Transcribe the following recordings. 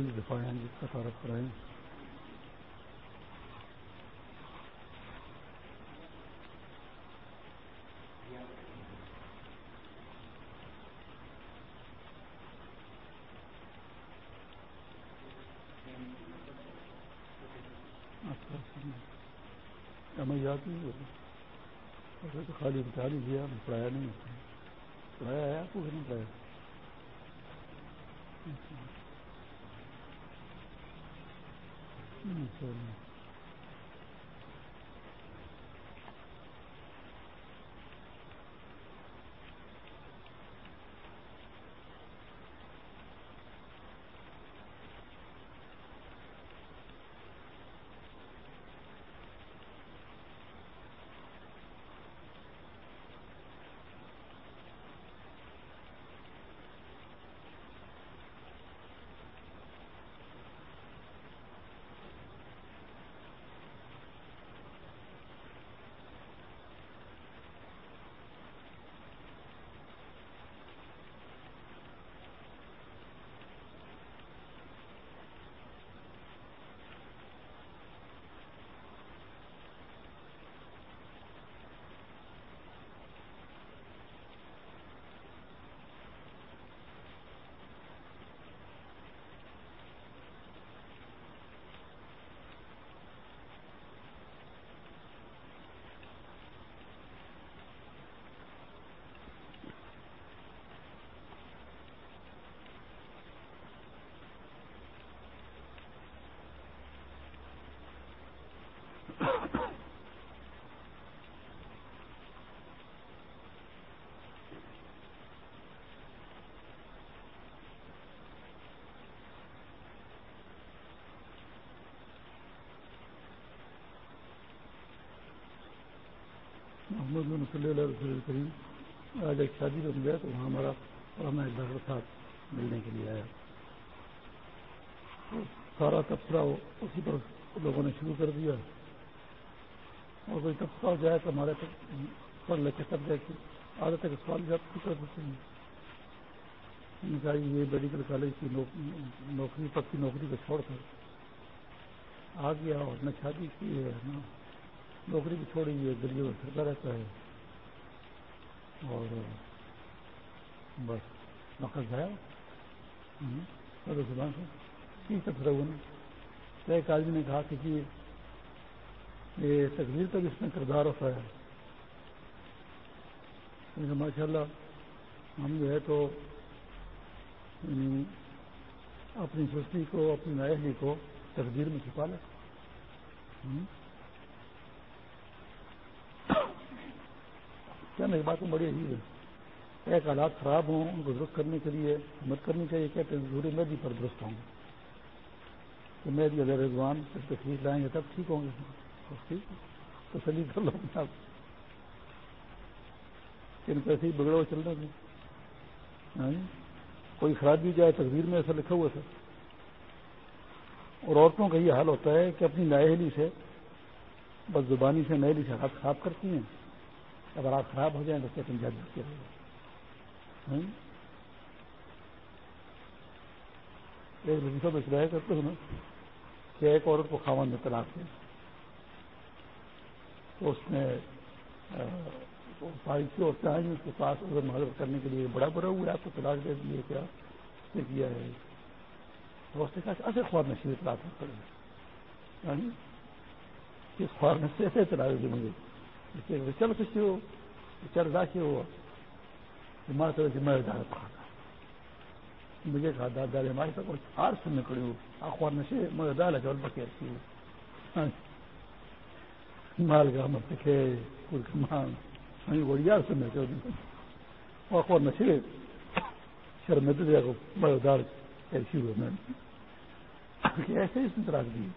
دفاع ہیں، جس کا تعارف کرائیں اچھا۔ ہمیں یاد نہیں ہوتا تو خالی بتا لیجیے ہم پڑھایا نہیں پڑھایا ہے آپ کو نہیں پڑھایا؟ اچھا محمد صلی اللہ علیہ کریم آج ایک شادی میں گیا تو وہاں ہمارا پرانا ایک ڈاکٹر صاحب ملنے کے لیے آیا۔ سارا تبصرہ اسی پر لوگوں نے شروع کر دیا۔ اور کوئی تبصرہ ہو جائے تو ہمارے پڑھ لے کے سب جائے کہ عادت ہے کہ سوال جب کر دیتے ہیں۔ کہا جی، یہ میڈیکل کالج کی نوکری، پکی نوکری کو چھوڑ کر آ گیا اور نے شادی کی ہے نا نوکری بھی چھوڑی ہے گلیوں میں پھرتا رہتا ہے۔ اور بس نقل گیا زبان سے۔ کی تبصرہ ہوا تو ایک آدمی نے کہا کہ جی یہ تقریر تک اس میں کردار ہوتا ہے۔ ماشاء اللہ ہم جو ہے تو اپنی سستی کو، اپنی نئے کو تقدیر میں چھپا لیں۔ کیا میری بات بڑی عجیب ہے۔ ایک حالات خراب ہوں، ان کو درست کرنے کے لیے مدد کرنی چاہیے، کہتے ہیں ضروری میں بھی پر درست ہوں۔ تو میں بھی اگر رضوان سے تشریف لائیں گے تب ٹھیک ہوں گے۔ تو سلی کر لو آپ ان پیسے ہی بگڑے ہوئے چل رہے تھے ہاں جی؟ کوئی خرابی جائے تصویر میں ایسا لکھا ہوا تھا۔ اور عورتوں کا یہ حال ہوتا ہے کہ اپنی نئے سے، بس زبانی سے نئے سے ہاتھ خراب کرتی ہیں۔ اگر آپ خراب ہو جائیں تو کیا تم جاتے رہے ایک وظیفہ میں چلایا کرتے ہیں نا کہ ایک عورت کو خاون میں طلاق دیا۔ تو اس نے ساری عورتیں آئی اس کے پاس ادھر مدد کرنے کے لیے بڑا بڑا ہوا ہے، آپ کو تلاش دے دیے، کیا اس نے کیا ہے؟ تو اس نے کہا کہ ایسے خواب میں شیر طلاق کرے کس یعنی، خواب میں سے ایسے چلا دے مجھے۔ چل کسی ہو چل راکی ہو ماں تو ذمہ دار مجھے کہا دادا ہمارے سب ہار سننے کڑی ہو اخبار میں سے مگر دال ہے جول بکی اچھی ہو مال کا مت کے مان ہمیں وہ یار سننے کے اخبار میں سے شرم تو دیکھو مگر دال ایسی ہوئے میں ایسے اس طرح دی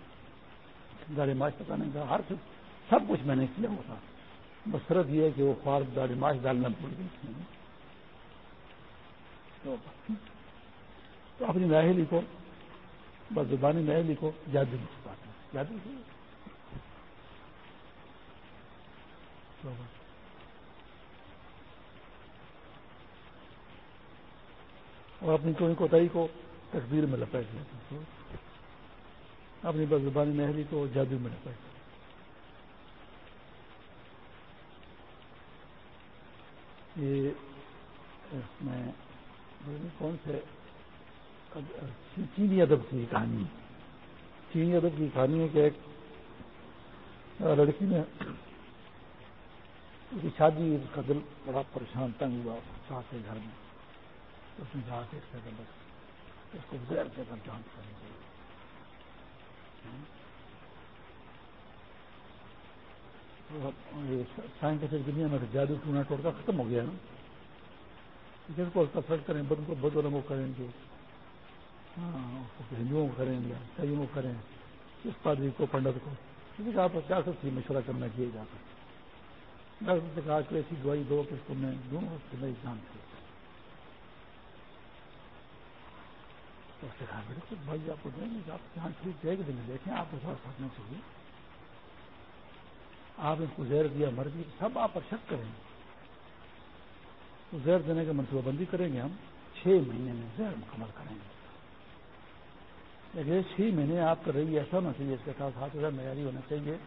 دارے ماش پتا نہیں کہا ہر سب کچھ میں نے کیا ہوتا بسرت یہ ہے کہ وہ خوار داڑھی ماش ڈالنا بھول گئی تو اپنی نئے لکھو بس زبانی نئے لکھو جادو جادو اور اپنی کوئی کوتاہی کو تقدیر میں لپیٹ لیتے اپنی بس زبانی نہری کو جادو میں لپیٹ یہ، اس میں کون سے چینی ادب کی کہانی چینی ادب کی کہانی ہے کہ ایک لڑکی نے اس کی شادی اس کا دل بڑا پریشان، تنگ ہوا ساتھ گھر میں۔ اس نے کہا کہ اس کو زیر دے کر جانچ کرنی چاہیے سائنٹیفک دنیا میں جادو ٹونا ٹوٹ کر ختم ہو گیا نا۔ جس کو کسرت کریں بدھ کو بدھ والوں ہاں، کو کریں گے ہندوؤں کو کریں گے کئیوں کو کریں، اس پادری کو، پنڈت کو۔ کسی کا آپ کیا سکتی مشورہ کرنا کیا جاتا ڈاکٹر سے کہا کہ ایسی دوائی دو کہ اس کو میں دوں اس کے میں جان تھی اس سے کہا، بیٹے بھائی آپ کو دیں گے؟ آپ جہاں ٹھیک دیکھ دیں گے، دیکھیں، آپ کو ساتھ ساتھنا چاہیے۔ آپ اس کو زہر دیا مر گئی سب آپ پر شک کریں گے۔ زہر دینے کا منصوبہ بندی کریں گے ہم چھ مہینے میں زہر مکمل کریں گے۔ لیکن چھ مہینے آپ کر رہی ایسا ہونا چاہیے اس کے ساتھ ساتھ زیادہ معیاری ہونا چاہیے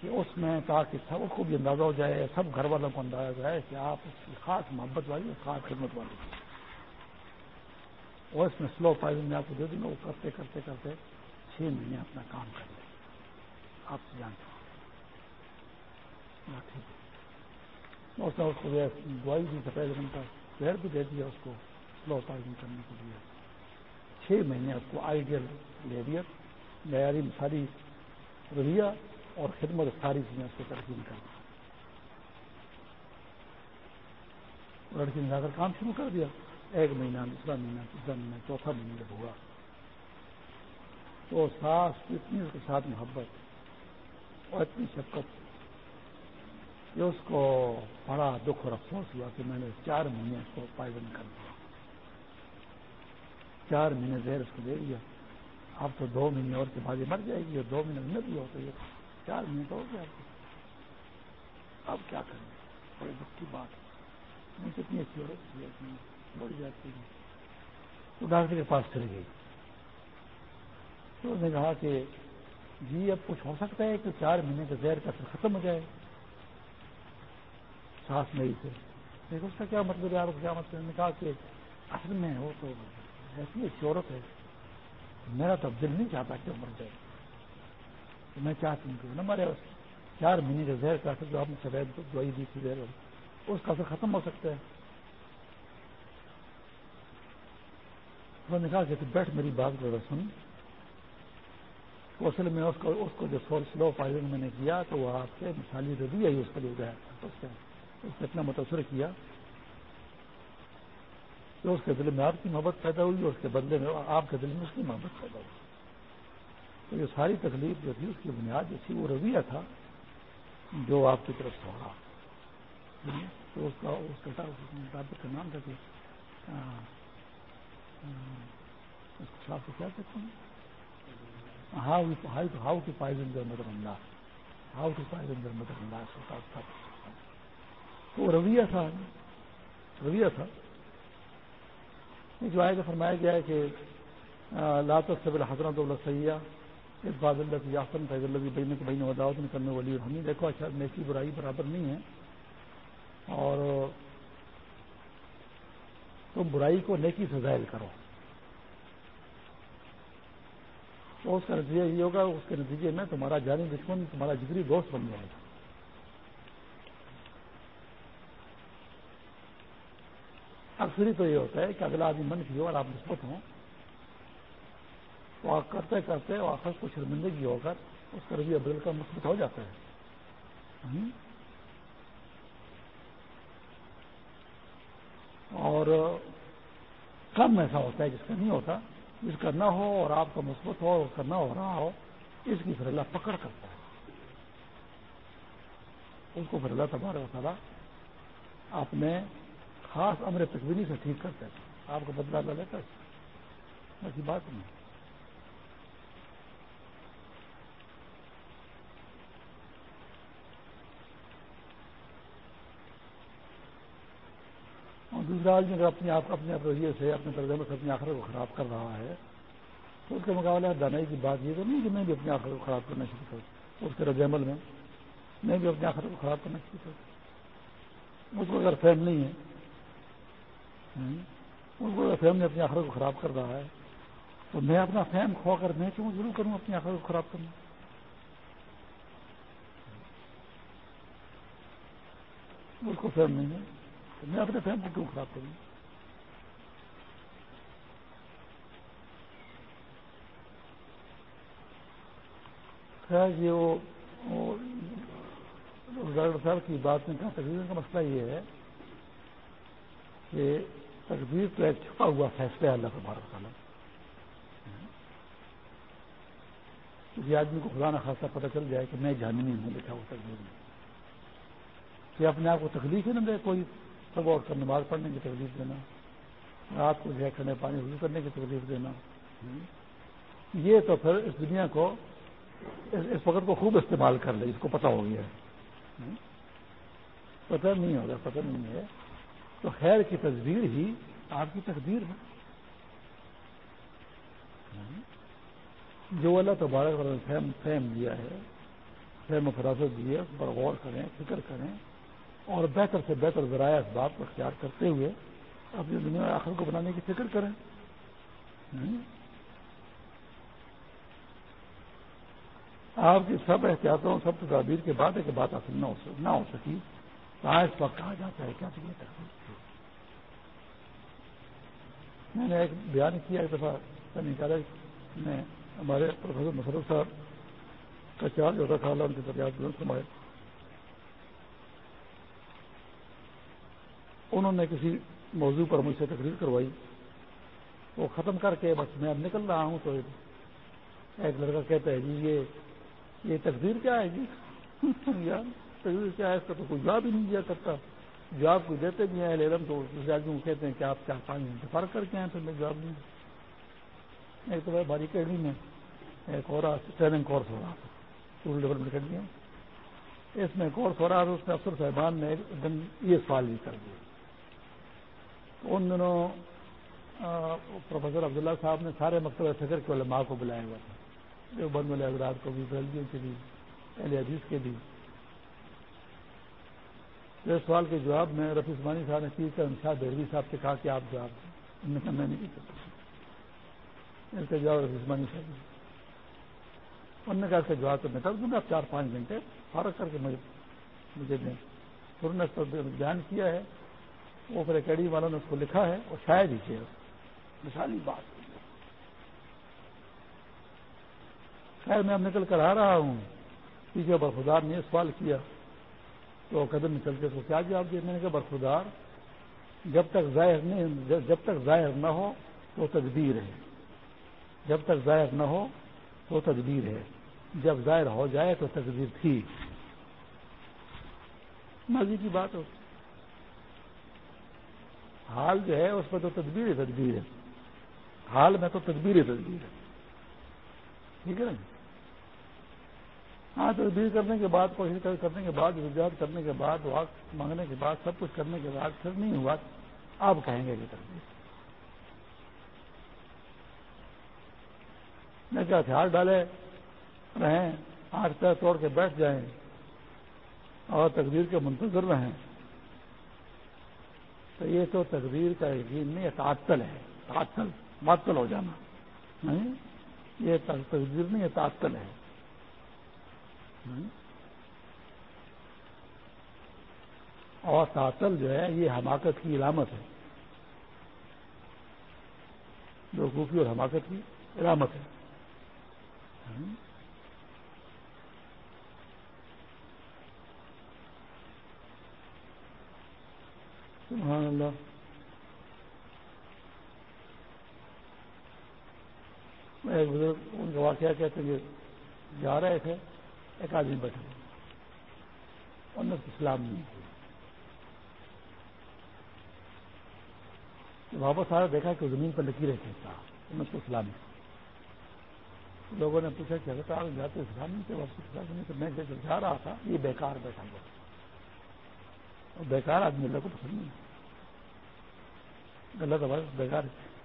کہ اس میں تاکہ سب کو بھی اندازہ ہو جائے سب گھر والوں کو اندازہ ہو جائے کہ آپ اس کی خاص محبت والی اور خاص خدمت والی۔ اور اس میں سلو پائز میں آپ کو دے دوں گا وہ کرتے کرتے کرتے چھ مہینے اپنا کام کر لیں آپ سے جانتے ہاں، ٹھیک ہے اس نے اس کو دوائی دی سفید رنگ کا زہر بھی دے دیا، اس کو سلو پائزنگ کرنے کے لیے۔ چھ مہینے اس کو آئیڈیل لیبیت معیاری مثالی رویہ اور خدمت ساری چیزیں اس کو ترقی کر لڑکی نے جا کر کام شروع کر دیا۔ ایک مہینہ، دوسرا مہینہ، تیسرا مہینہ، چوتھا مہینہ جب ہوا۔ تو ساس اتنی اس کے ساتھ محبت اور اتنی شفقت کہ اس کو بڑا دکھ اور افسوس ہوا کہ میں نے چار مہینے اس کو پائزن کر دیا۔ چار مہینے دیر اس کو دے دیا۔ اب تو دو مہینے اور کے بعد مر جائے گی اور دو مہینے میں بھی ہوتا ہے چار مہینے تو ہو گیا۔ اب کیا کریں؟ بڑی دکھ کی بات ہے۔ کتنی اچھی عورت بڑھ جاتی ہے تو ڈاکٹر کے پاس چلی گئی۔ تو اس نے کہا کہ جی اب کچھ ہو سکتا ہے کہ چار مہینے کا زہر کا اثر ختم ہو جائے۔ سانس نہیں سے لیکن اس کا کیا مطلب ہے آپ کیا مطلب نے کہا کہ اصل میں وہ تو ایسی اچھی عورت ہے۔ میرا تو دل نہیں چاہتا کہ وہ مر جائے۔ تو میں چاہتی ہوں کہ نہ مرے۔ چار مہینے کا زہر کا جو آپ نے سفید دوائی دی تھی زہر، اس کا اثر ختم ہو سکتا ہے۔ انہوں نے کہا کہ بیٹھ میری بات کو سن۔ اصل میں اس کو اس کو جو سورس لو فائرنگ میں نے کیا، تو وہ آپ کے مثالی روی آئی اس پر گیا اس سے اتنا متاثر کیا کہ اس کے دل میں آپ کی محبت پیدا ہوئی اور اس کے بدلے میں آپ کے دل میں اس کی محبت پیدا ہوئی۔ تو یہ ساری تکلیف جو تھی اس کی بنیاد جو تھی وہ رویہ تھا جو آپ کی طرف سے ہو رہا۔ تو اس کا اس کا مطابق کا نام تھا کہ اس کو صاف کیا کہتے ہیں how how to poison their mother Allah how to poison their mother انداز ہوتا اللہ تو رویہ تھا رویہ تھا۔ جو آئے تو فرمایا گیا ہے کہ لات سب حضرت اللہ سیاح اس بات اللہ کی یاسن فیض اللہ بہن کے بہن وداوت میں کرنے والی۔ ہم دیکھو اچھا نیکی برائی برابر نہیں ہے۔ اور تم برائی کو نیکی سے ظاہر کرو۔ تو اس کا نتیجہ یہ ہوگا، اس کے نتیجے میں تمہارا جانی دشمن، تمہارا جگری دوست بن جائے گا۔ اکثر تو یہ ہوتا ہے کہ اگلا آدمی من کی ہو اور آپ مثبت ہوں، تو آپ کرتے کرتے آخر کو شرمندگی ہو کر اس کا رویہ بدل کر مثبت ہو جاتا ہے۔ اور کم ایسا ہوتا ہے جس کا نہیں ہوتا، جس کا نہ ہو اور آپ کا مثبت ہو اور نہ ہو، رہا ہو، اس کی پھر اللہ پکڑ کرتا ہے۔ اس کو پھر اللہ تبارک تعالیٰ اپنے خاص امر تکوینی سے ٹھیک کرتے ہیں۔ آپ کو بدلا اللہ لیتا ہے ایسی بات نہیں۔ دوسرا آدمی اگر اپنے آپ اپنے رویے سے، اپنے ترجمے سے اپنی آخر کو خراب کر رہا ہے، تو اس کے مقابلے دانائی کی بات یہ تو نہیں کہ میں بھی اپنے آخر کو خراب کرنا شروع کروں۔ اس کے رد عمل میں میں بھی اپنے آخر کو خراب کرنا شروع کروں۔ اس کو اگر فہم نہیں ہے اس کو فہم نے اپنی آخر کو خراب کر رہا ہے۔ تو میں اپنا فہم کھو کر میں کیوں شروع کروں اپنی آخر کو خراب کرنا اس کو فہم نہیں ہے۔ میں اپنے فہم کو کیوں خراب کروں؟ خیر جی، یہ وہ ڈاکٹر صاحب کی بات میں کہا تقریر کا مسئلہ یہ ہے کہ تقدیر تو ایک چھپا ہوا فیصلہ ہے اللہ تبارک تعالیٰ کسی آدمی کو خدا نہ خاصا پتہ چل جائے کہ میں جاننی ہوں، لکھا ہوا تقدیر میں۔ کہ اپنے آپ کو تکلیف ہی نہ دے کوئی صبح اٹھ کر نماز پڑھنے کی تکلیف دینا۔ رات کو جو کھڑے پانی وضو کرنے کی تکلیف دینا۔ یہ تو پھر اس دنیا کو اس وقت کو خوب استعمال کر لے، اس کو پتہ ہو گیا ہے۔ پتہ نہیں ہوگا، پتہ نہیں ہے۔ تو خیر کی تصویر ہی آپ کی تقدیر ہے۔ جو اللہ تبارک والا فہم فہم دیا ہے، فہم و فراست دی ہے، اس پر غور کریں، فکر کریں اور بہتر سے بہتر ذرائع اسباب کو اختیار کرتے ہوئے اپنی دنیا آخر کو بنانے کی فکر کریں۔ آپ کی سب احتیاطوں، سب تدابیر کے بعد ایک بات حاصل نہ ہو سکی۔ آج اس وقت کہا جاتا ہے کیا میں نے ایک بیان کیا ایک دفعہ کالج میں ہمارے پروفیسر مشرف صاحب کا چارج ہوتا تھا ان کی دریات بلند سمائے انہوں نے کسی موضوع پر مجھ سے تقریر کروائی۔ وہ ختم کر کے بس میں اب نکل رہا ہوں تو ایک لڑکا کہتا ہے جی یہ یہ تقدیر کیا ہے؟ جی یار تقدیر کیا ہے، اس کا تو کوئی جواب ہی نہیں دیا کرتا۔ جواب کوئی دیتے بھی ہیں لیلم تو دوسرے آدمی کو کہتے ہیں کہ آپ چار پانچ گھنٹے فرق کر کے ہیں تو میں جواب نہیں ایک تو بھاری اکیڈمی میں، ایک اور ٹریننگ کورس ہو رہا تھا ٹور ڈیولپمنٹ اکیڈمی اس میں کورس ہو رہا تھا، اس میں افسر صاحبان نے ایک دن یہ سوال بھی کر دیا۔ ان دنوں پروفیسر عبداللہ صاحب نے سارے مکتبہ فکر کے علماء کو بلایا ہوا تھا۔ جو بند والے حضرات کو بھی بلدیوں کے بھی، اہل حدیث کے بھی۔ اس سوال کے جواب میں رفیع عثمانی صاحب نے پیر کر شاہ دہروی صاحب سے کہا کہ آپ جواب دیں۔ نے کہا، میں نہیں سکتا اس کا جواب رفیع عثمانی صاحب انہوں نے کہا، اس کا جواب تو میں کر دوں گا، آپ چار پانچ گھنٹے فارغ کر کے مجھے مجھے دیں۔ انہوں نے اس پر بیان کیا ہے۔ وہ پھر اکیڈمی والوں نے اس کو لکھا ہے، اور شاید ہی کیا مثالی بات۔ خیر، میں اب نکل کر آ رہا ہوں۔ پیچھے برفدار نے سوال کیا۔ تو قدم نکل کے اس کو کیا جواب دیا؟ میں نے کہا برفدار جب تک ظاہر نہیں، جب تک ظاہر نہ ہو تو تدبیر ہے۔ جب تک ظاہر نہ ہو تو تدبیر ہے۔ جب ظاہر ہو جائے تو تقدیر تھی۔ ماضی کی بات ہوتی حال جو ہے، اس میں تو تدبیر ہی تدبیر ہے۔ حال میں تو تدبیر ہی تدبیر ہے۔ ٹھیک ہے نا؟ ہاں تدبیر کرنے کے بعد، کوشش کرنے کے بعد رجحان کرنے کے بعد واقع مانگنے کے بعد، سب کچھ کرنے کے بعد، پھر نہیں ہوا آپ کہیں گے کہ تدبیر میں کیا ہتھیار ڈالے رہیں آٹھ پیر توڑ کے بیٹھ جائیں اور تقدیر کے منتظر رہیں، تو یہ تو تقدیر کا یقین نہیں تعطل ہے۔ تعطل، معطل ہو جانا۔ نہیں، یہ تقدیر نہیں تعطل ہے۔ اور تعطل جو ہے، یہ حماقت کی علامت ہے۔ جو خوفی اور حماقت کی علامت ہے۔ سبحان اللہ۔ ایک بزرگ ان کا واقعہ کہتے ہیں جا رہے تھے۔ ایک آدمی بیٹھے انہوں نے اسلام نہیں واپس آ دیکھا کہ زمین پر لکیریں کھینچتا انہوں نے اسلام لوگوں نے پوچھا کہ اگر آپ جاتے اسلام نہیں تھے، واپس نہیں تو میں جا رہا تھا، یہ بیکار بیٹھا ہوا بیکار آدمی اللہ کو پسند نہیں غلط ہے بیکار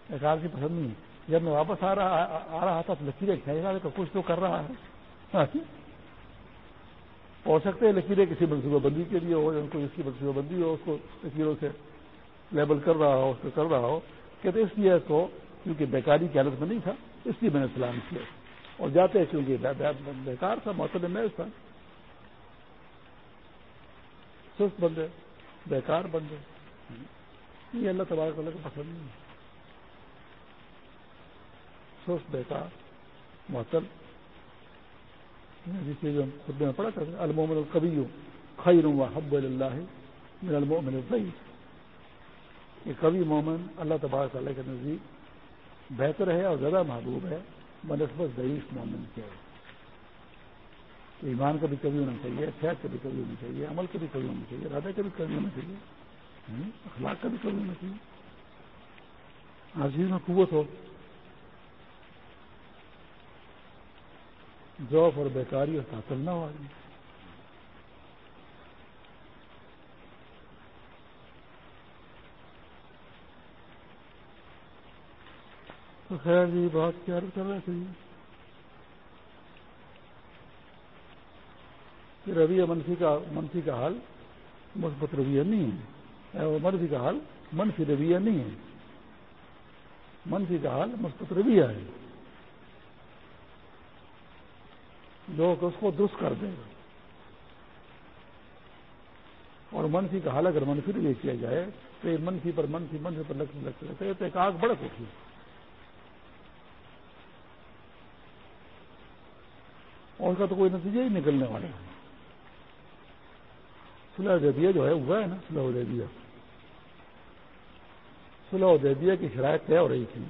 بیکار کی پسند نہیں ہے۔ جب میں واپس آ رہا آ رہا تھا تو لکیریں کھینچ رہا تو کچھ تو کر رہا ہے۔ ہو سکتے ہیں لکیریں کسی منصوبہ بندی کے لیے ہو، یا کوئی اس کی منصوبہ بندی ہو، اس کو لکیروں سے لیبل کر رہا ہو، اس کو کر رہا ہو کہ اس لیے کو کیونکہ بیکاری کی حالت میں نہیں تھا، اس لیے میں نے سلام کیا۔ اور جاتے کیونکہ بیکار تھا موسم میں تھا۔ سست بندے، بیکار بندے۔ یہ اللہ تبارک اللہ کو پسند نہیں سست، بیکار معطل جس چیز ہم خود میں پڑھا کرتے المومن القبی خیر و حب اللہ من المومن الضعیف۔ یہ کبھی مومن اللہ تبارک اللہ کے نزدیک بہتر ہے اور زیادہ محبوب ہے بنسبت ضعیف مومن کے۔ ایمان کا بھی کبھی ہونا چاہیے، صحت کا بھی کبھی ہونی چاہیے، عمل کا بھی کبھی ہونا چاہیے ارادہ کا بھی کبھی ہونا چاہیے اخلاق کا بھی کبھی ہونا چاہیے۔ ہر چیز میں قوت ہو۔ ذوف اور بیکاری اور تعطل نہ ہو آدمی۔ تو خیر جی بات کیا کر رہے تھے کہ جی؟ رویہ منفی کا منفی کا حال مثبت رویہ نہیں ہے۔ منفی کا حال منفی رویہ نہیں ہے۔ منفی کا حال مثبت رویہ ہے۔ لوگ اس کو درست کر دیں اور منفی کا حال اگر منفی رویہ کیا جائے، تو یہ منفی پر منفی منفی پر لگتے لگتے رہتے تو ایک آگ بڑک ہوتی ہے اور اس کا تو کوئی نتیجہ ہی نکلنے والا ہے۔ سلح دیبیا جو ہے، ہوا ہے نا سلح دیبیا سلح دیبیا کی شرائط طے ہو رہی تھی۔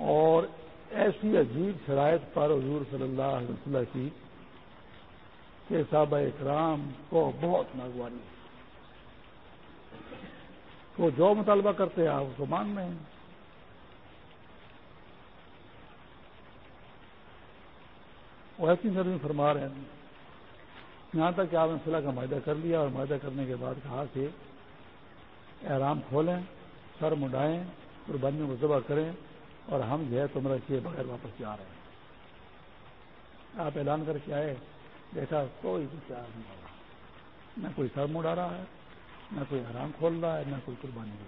اور ایسی عجیب شرائط پر حضور صلی اللہ علیہ وسلم کی کہ صحابہ اکرام کو بہت ناگواری تو جو مطالبہ کرتے ہیں، آپ اس کو مان رہے ہیں۔ وہ ایسی نرمی فرما رہے ہیں، یہاں تک کہ آپ نے صلاح کا معاہدہ کر لیا اور معاہدہ کرنے کے بعد کہا کہ احرام کھولیں، سر مڈائیں قربانیوں کو ذبح کریں۔ اور ہم جو ہے تمہارا کیے بغیر واپس جا رہے ہیں۔ آپ اعلان کر کے آئے دیکھا کوئی بھی تیار نہیں ہو رہا نہ کوئی سر مڈا رہا ہے، نہ کوئی حرام کھول رہا ہے، نہ کوئی قربانی کا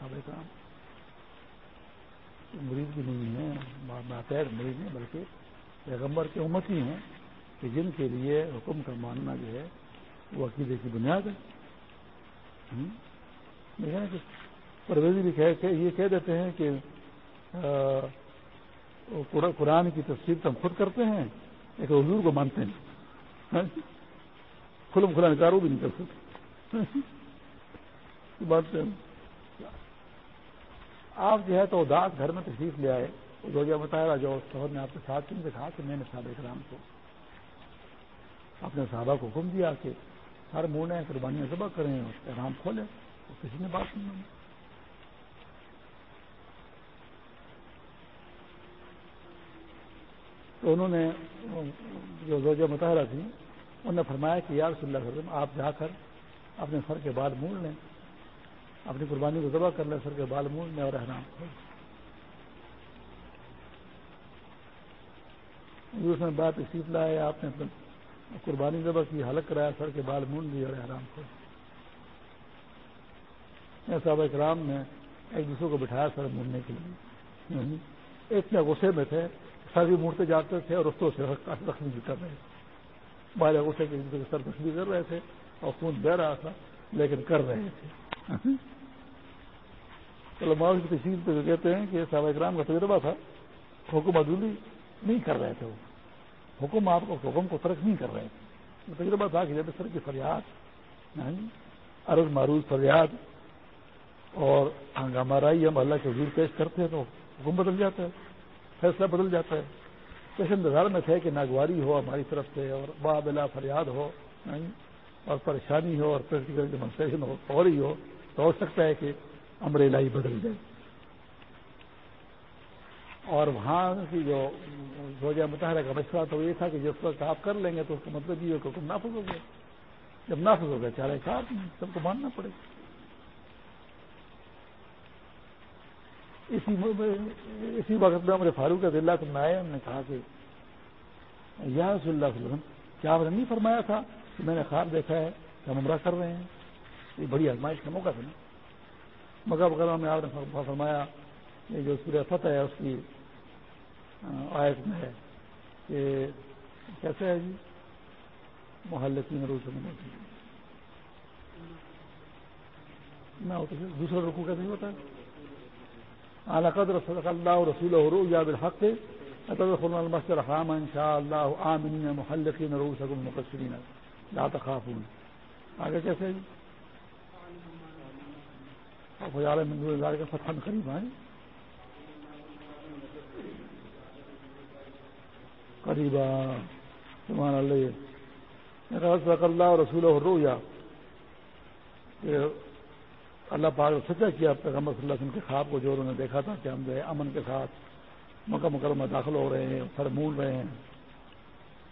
ذبح کام مریض بھی نہیں ہیں ناپیر مریض نہیں، بلکہ پیغمبر کے امت ہی ہیں کہ جن کے لیے حکم کا ماننا جو ہے وہ عقیدے کی بنیاد ہے۔ پرویزی بھی یہ کہہ دیتے ہیں کہ قرآن کی تصویر تو ہم خود کرتے ہیں ایک حضور کو مانتے ہیں ہاں جی؟ کھلم کھلا نکارو بھی نہیں کر سکتے۔ ہاں جی؟ مانتے ہیں آپ جو ہے تو اداس گھر میں تشریف لے آئے۔ جو جو بتایا جو شہر نے آپ کے ساتھ کیوں دکھا کہ میں نے صحابہ کرام کو اپنے صحابہ کو حکم دیا کہ ہر موڑیں قربانیاں ذبح کریں اور آرام کھولیں۔ کسی نے بات نہیں مانی۔ تو انہوں نے جو زوجہ مطالعہ تھی، انہوں نے فرمایا کہ یار صلی اللہ وسلم، آپ جا کر اپنے سر کے بعد موڑ لیں، اپنی قربانی کو ذبح کر لیں، سر کے بال مونڈ میں اور احرام اس میں بات اسی لائے آپ نے قربانی ذبح کی، حلق کرایا، سر کے بال مونڈ لی اور احرام کو۔ صاحب اکرام نے ایک دوسرے کو بٹھایا سر مونڈنے کے لیے۔ اتنے غصے میں تھے، سر بھی مڑتے جاتے تھے اور رستوں سے زخمی بھی کر رہے تھے بارے غصے کے دوسرے سر زخمی کر رہے تھے اور خون بہ رہا تھا، لیکن کر رہے تھے۔ علماء کی تشہیر پہ کہتے ہیں کہ صحابہ اکرام کا تجربہ تھا، حکم عدولی نہیں کر رہے تھے وہ۔ حکم آپ کو حکم کو ترک نہیں کر رہے تھے۔ تجربہ تھا کہ جب سر کی فریاد ہاں جی، عرض معروض فریاد اور ہنگامہ رائی ہم اللہ کے حضور پیش کرتے ہیں تو حکم بدل جاتا ہے، فیصلہ بدل جاتا ہے۔ اس انتظار میں تھے کہ ناگواری ہو ہماری طرف سے اور با بلا فریاد ہو اور پریشانی ہو اور پریکٹیکل ڈیمانسٹریشن ہو فوری ہو، تو ہو سکتا ہے کہ امر الہی بدل جائے۔ اور وہاں کی جو روزہ مطالعہ کا مشورہ تو یہ تھا کہ جس وقت آپ کر لیں گے تو اس کا مطلب یہ حکم نافذ ہو گیا۔ جب نافذ ہو گیا چارے کار سب کو ماننا پڑے۔ گا اسی اسی وقت میں ہمارے فاروق اللہ کو میں آئے، انہوں نے کہا کہ یا رسول اللہ علیہ وسلم، کیا آپ نے نہیں فرمایا تھا کہ میں نے خواب دیکھا ہے کہ ہم عمرہ کر رہے ہیں؟ یہ بڑی آزمائش کا موقع تھا نا۔ مگر وغیرہ میں آپ نے فرمایا یہ جو سورہ فتح ہے، اس کی آیت میں ہے کہ کیسے ہے جی؟ محلے تین روز نہ دوسرا رکو کیسے ہوتا۔ ہے قدر صدق اللہ رسول یا بالحق تدخلون المسجد الحرام ان شاء اللہ آمنین محلقین رؤوسکم مقصرین لا تخافون. آگے کیسے؟ ہے فجعل من دون ذلك فتحا قریبا قریبا سبحان اللہ. صدق اللہ رسول الرؤیا اللہ پاک سچا کیا پیغمبر صلی اللہ علیہ وسلم کے خواب کو جو انہوں نے دیکھا تھا کہ ہم جو ہے امن کے ساتھ مکہ مکرمہ داخل ہو رہے ہیں، سر مول رہے ہیں،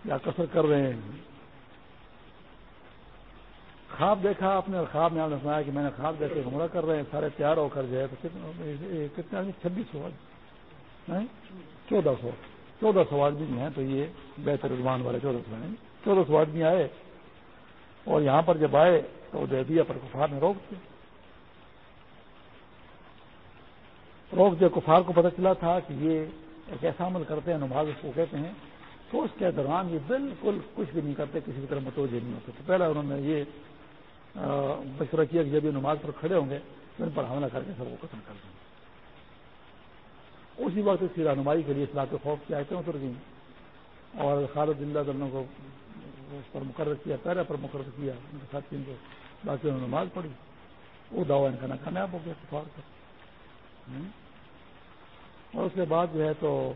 یا کثر کر رہے ہیں۔ خواب دیکھا آپ نے اور خواب میں آپ نے سنایا کہ میں نے خواب دیکھے حملہ کر رہے ہیں، سارے تیار ہو کر جو ہے تو کتنے آدمی؟ چھبیس سو آدمی۔ چودہ سو۔ چودہ سو آدمی ہیں تو یہ بہتر رضوان والے چودہ سو ہیں۔ چودہ سو آدمی آئے اور یہاں پر جب آئے تو دیا پر کفار نے روک دیا۔ روک جو کفار کو پتہ چلا تھا کہ یہ ایک ایسا عمل کرتے ہیں، نماز اس کو کہتے ہیں، تو اس کے دوران یہ بالکل کچھ بھی نہیں کرتے، کسی بھی طرح متوجہ نہیں ہوتے۔ تو پہلے انہوں نے یہ مشورہ کیا کہ جب یہ نماز پر کھڑے ہوں گے، تو ان پر حملہ کر کے سب کو ختم کر دیں۔ گے اسی وقت اس کی رہنمائی کے لیے اصلاح کے خوف کی آیتیں اتر گئیں۔ اور خالد اللہ دلوں کو اس پر مقرر کیا پہلے پر مقرر کیا، ان کے ساتھ کو باقی انہوں نے نماز پڑھی۔ وہ دعوی ان کا ناکامیاب ہو گیا، کفار کر اور اس کے بعد جو ہے تو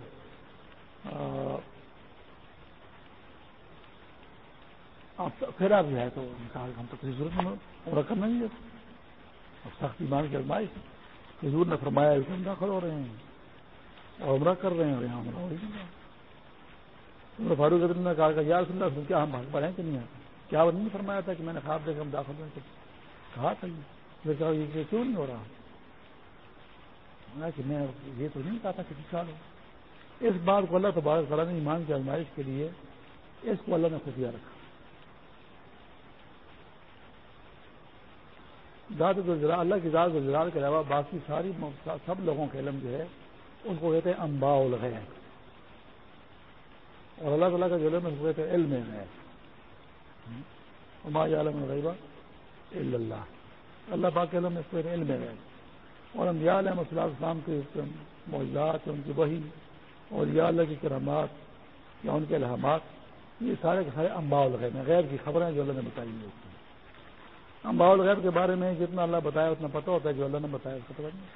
پھر آپ جو ہے تو ہم تو کسی ضرورت نہیں عمرہ کرنا ہی ہے سختی مان کے ازمائش حضور نے فرمایا کہ ہم داخل ہو رہے ہیں۔ اور عمرہ کر رہے ہیں اور یہاں عمرہ ہو رہی فاروق عدم نے کہا کہ یار سن رہا کیا ہم بھاگ پڑے ہیں کہ نہیں کیا وہ نہیں فرمایا تھا کہ میں نے خواب دے کے ہم داخل ہوئے کہا تھا یہ کیوں نہیں ہو رہا؟ کہ میں یہ تو نہیں کہا تھا کسی سال ہو اس بات کو اللہ تبارک تعالیٰ نے ایمان کی آزمائش کے لیے اس کو اللہ نے خفیہ رکھا۔ داد اللہ کی ذات گزرال کے علاوہ باقی ساری سب لوگوں کے علم جو ہے، اس کو کہتے ہیں امبا الغیر اور اللہ تعالیٰ کا جو علم ہے، اس کو کہتے ہیں علم ہے عما عالم غیبہ اللہ۔ اللہ پاک علم اس کو علم ہے اور انبیاء علیہ السلام کے معجزات ان کی وہی اور یا اللہ کی کرامات یا ان کے الحامات یہ سارے کے سارے امبا الغیب ہیں غیر کی خبریں جو اللہ نے بتائی ہوتی ہیں۔ امبا الغیب کے بارے میں جتنا اللہ بتایا، اتنا پتہ ہوتا ہے جو اللہ نے بتایا، اس کا پتہ نہیں۔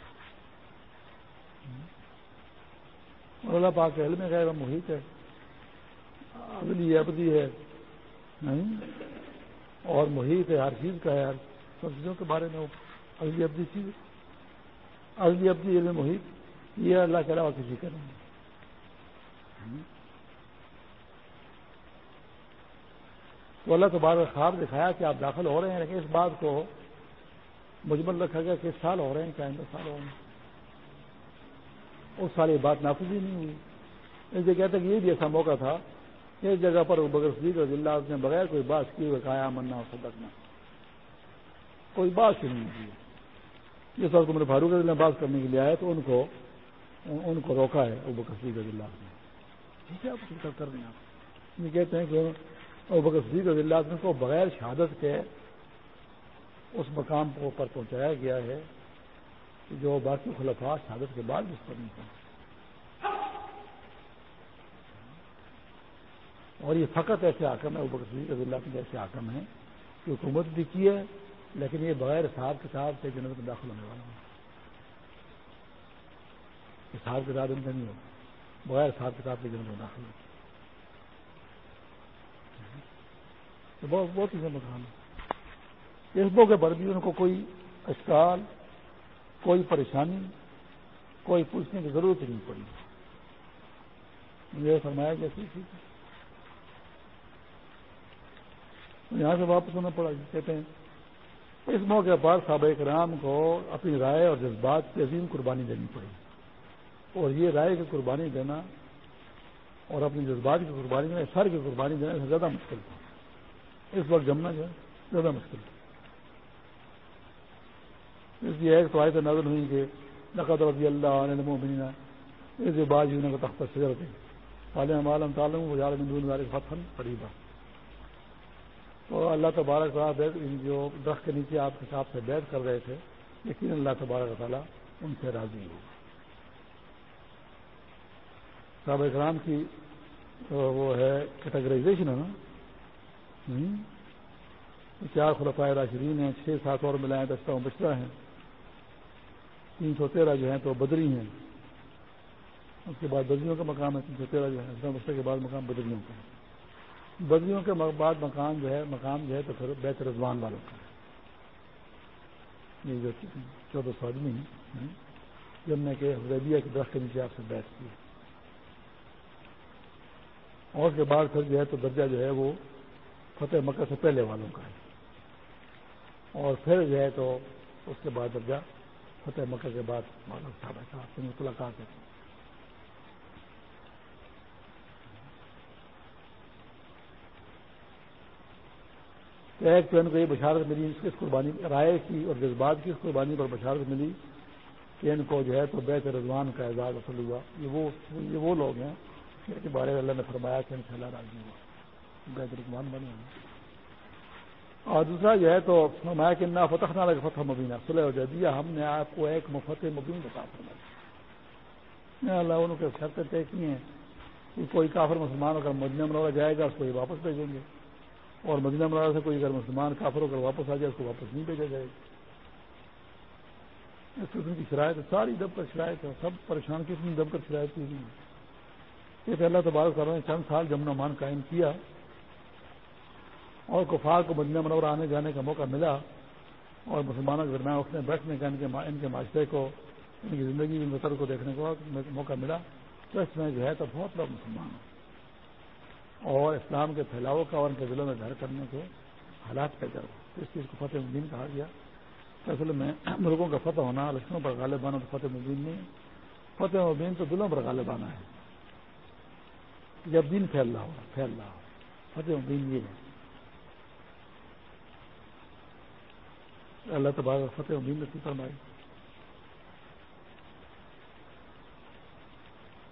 اور اللہ پاک کے علم غیر محیط ہے۔ ابدی ابدی ہے، نہیں؟ اور محیط ہے، ہر چیز کا ہے، ہر سب چیزوں کے بارے میں اگلی ابدی چیز ابھی اپنی علم محیط، یہ اللہ کے علاوہ کسی کریں گے تو اللہ تو بار خواب دکھایا کہ آپ داخل ہو رہے ہیں، لیکن اس بات کو مجمل رکھا گیا کہ سال ہو رہے ہیں، کیا سال ہو رہے ہیں۔ اس سال یہ بات نافذ ہی نہیں ہوئی۔ اس لیے کہتے ہیں کہ یہ بھی ایسا موقع تھا اس جگہ پر بغیر صدیق رضی اللہ نے بغیر کوئی بات کی ہوئے کہا مننا اور صدقنا کوئی بات ہی نہیں کی جس وقت عمر فاروق نے بات کرنے کے لیے آئے تو ان کو ان کو روکا ہے ابو صدیق رضی اللہ نے ٹھیک ہے آپ کر رہے ہیں آپ۔ یہ کہتے ہیں کہ ابو صدیق رضی اللہ کو بغیر شہادت کے اس مقام پر پہنچایا گیا ہے جو باقی خلفات شہادت کے بعد اس پر نہیں پہنچے اور یہ فقط ایسے حاکم ہے ابو صدیق رضی اللہ کے ایسے حاکم ہیں کہ حکومت بھی کی ہے لیکن یہ بغیر حساب کتاب سے جنت میں داخل ہونے والا ہوں حساب کتاب ان کا نہیں ہوگا بغیر حساب کتاب کے جنت میں داخل ہو تو بہت بہت ہی مقام اس موقع پر بھی ان کو کوئی اشکال، کوئی پریشانی، کوئی پوچھنے کی ضرورت ہی نہیں پڑی۔ مجھے فرمایا جیسے ٹھیک ہے۔ یہاں سے واپس ہونا پڑا۔ کہتے ہیں اس موقع پر سابق کرام کو اپنی رائے اور جذبات کی عظیم قربانی دینی پڑی۔ اور یہ رائے کی قربانی دینا اور اپنی جذبات کی قربانی دینا، سر کی قربانی دینے سے زیادہ مشکل تھا۔ اس وقت جمنا جو ہے، زیادہ مشکل تھا۔ اس لیے ایک تو آئے نظر ہوئی کہ نقد رضی اللہ علیہ اس کے بعد جینے کا تختہ شجر تھے عالم عالم تعلم دون فتح قریبا۔ تو اللہ تبارک تعالیٰ جو درخت کے نیچے آپ کے ساتھ سے بیٹھ کر رہے تھے، لیکن اللہ تبارک تعالیٰ ان سے راضی ہو۔ صاحب اکرام کی وہ ہے کیٹاگرائزیشن ہے نا؟ چار خلفائے راشدین ہیں، چھ سات اور ملائیں دستہ بچرا ہیں۔ تین سو تیرہ جو ہیں تو بدری ہیں۔ اس کے بعد بدریوں کا مقام ہے، تین سو تیرہ جو ہے بچے کے بعد مقام بدریوں کا ہے۔ بدریوں کے بعد مکان جو ہے، مقام جو ہے تو پھر بیت رضوان والوں کا یہ جو چودہ سو آدمی ہیں جب نے کہ حدیبیہ کے درخت کے نیچے آپ سے بیٹھ کی اور اس کے بعد پھر جو ہے تو درجہ جو ہے وہ فتح مکہ سے پہلے والوں کا ہے۔ اور پھر جو ہے تو اس کے بعد درجہ فتح مکہ کے بعد صاحب ملاقات ہے ایک تو ان کو یہ بشارت ملی، اس کی قربانی، رائے کی اور جذبات کی اس قربانی پر بشارت ملی کہ ان کو جو ہے تو بیت رضوان کا اعزاز اصل ہوا۔ یہ وہ یہ وہ لوگ ہیں جن کے بارے میں اللہ نے فرمایا کہ ان سے اللہ راضی ہوا بیت رضوان بنے ہیں اور دوسرا جو ہے تو فرمایا کہ نہ فتح نہ لگے فتح مبینہ صلی ہو جائے ہم نے آپ کو ایک مفت مبین بتا فرمایا اللہ، انہوں کے شرطیں طے کی ہیں کہ کوئی کافر مسلمان اگر مدینہ منورہ جائے گا، اس کو یہ واپس بھیجیں گے۔ اور مدینہ مراد سے کوئی اگر مسلمان کافر ہو کر واپس آ جائے، اس کو واپس نہیں بھیجا جائے گا۔ اس قسم کی شرائط، ساری دب کر شرائط ہے سب پریشان کتنی دب کر شرائط کی گئی یہ اللہ تبارک کر رہے ہیں چند سال جمنا مان قائم کیا اور کفار کو مدینہ منورہ آنے جانے کا موقع ملا اور مسلمانوں کے درمیان اٹھنے بیٹھنے کا، ان کے معاشرے کو، ان کی زندگی بطر کو دیکھنے کا موقع ملا۔ تو اس میں جو ہے تو بہت لوگ مسلمان ہیں۔ اور اسلام کے پھیلاؤ کا اور ان کے ضلعوں میں گھر کرنے کے حالات پیدا ہو اس چیز کو فتح مدین کہا گیا۔ اصل میں ملکوں کا فتح ہونا لکشموں پر غالب آنا تو فتح مدین نہیں۔ فتح مبین تو دلوں پر غالب آنا ہے۔ جب دین پھیل رہا ہو، پھیل رہا ہو۔ فتح مبین یہ ہے۔ اللہ تبارک فتح مبین نصیب فرمائی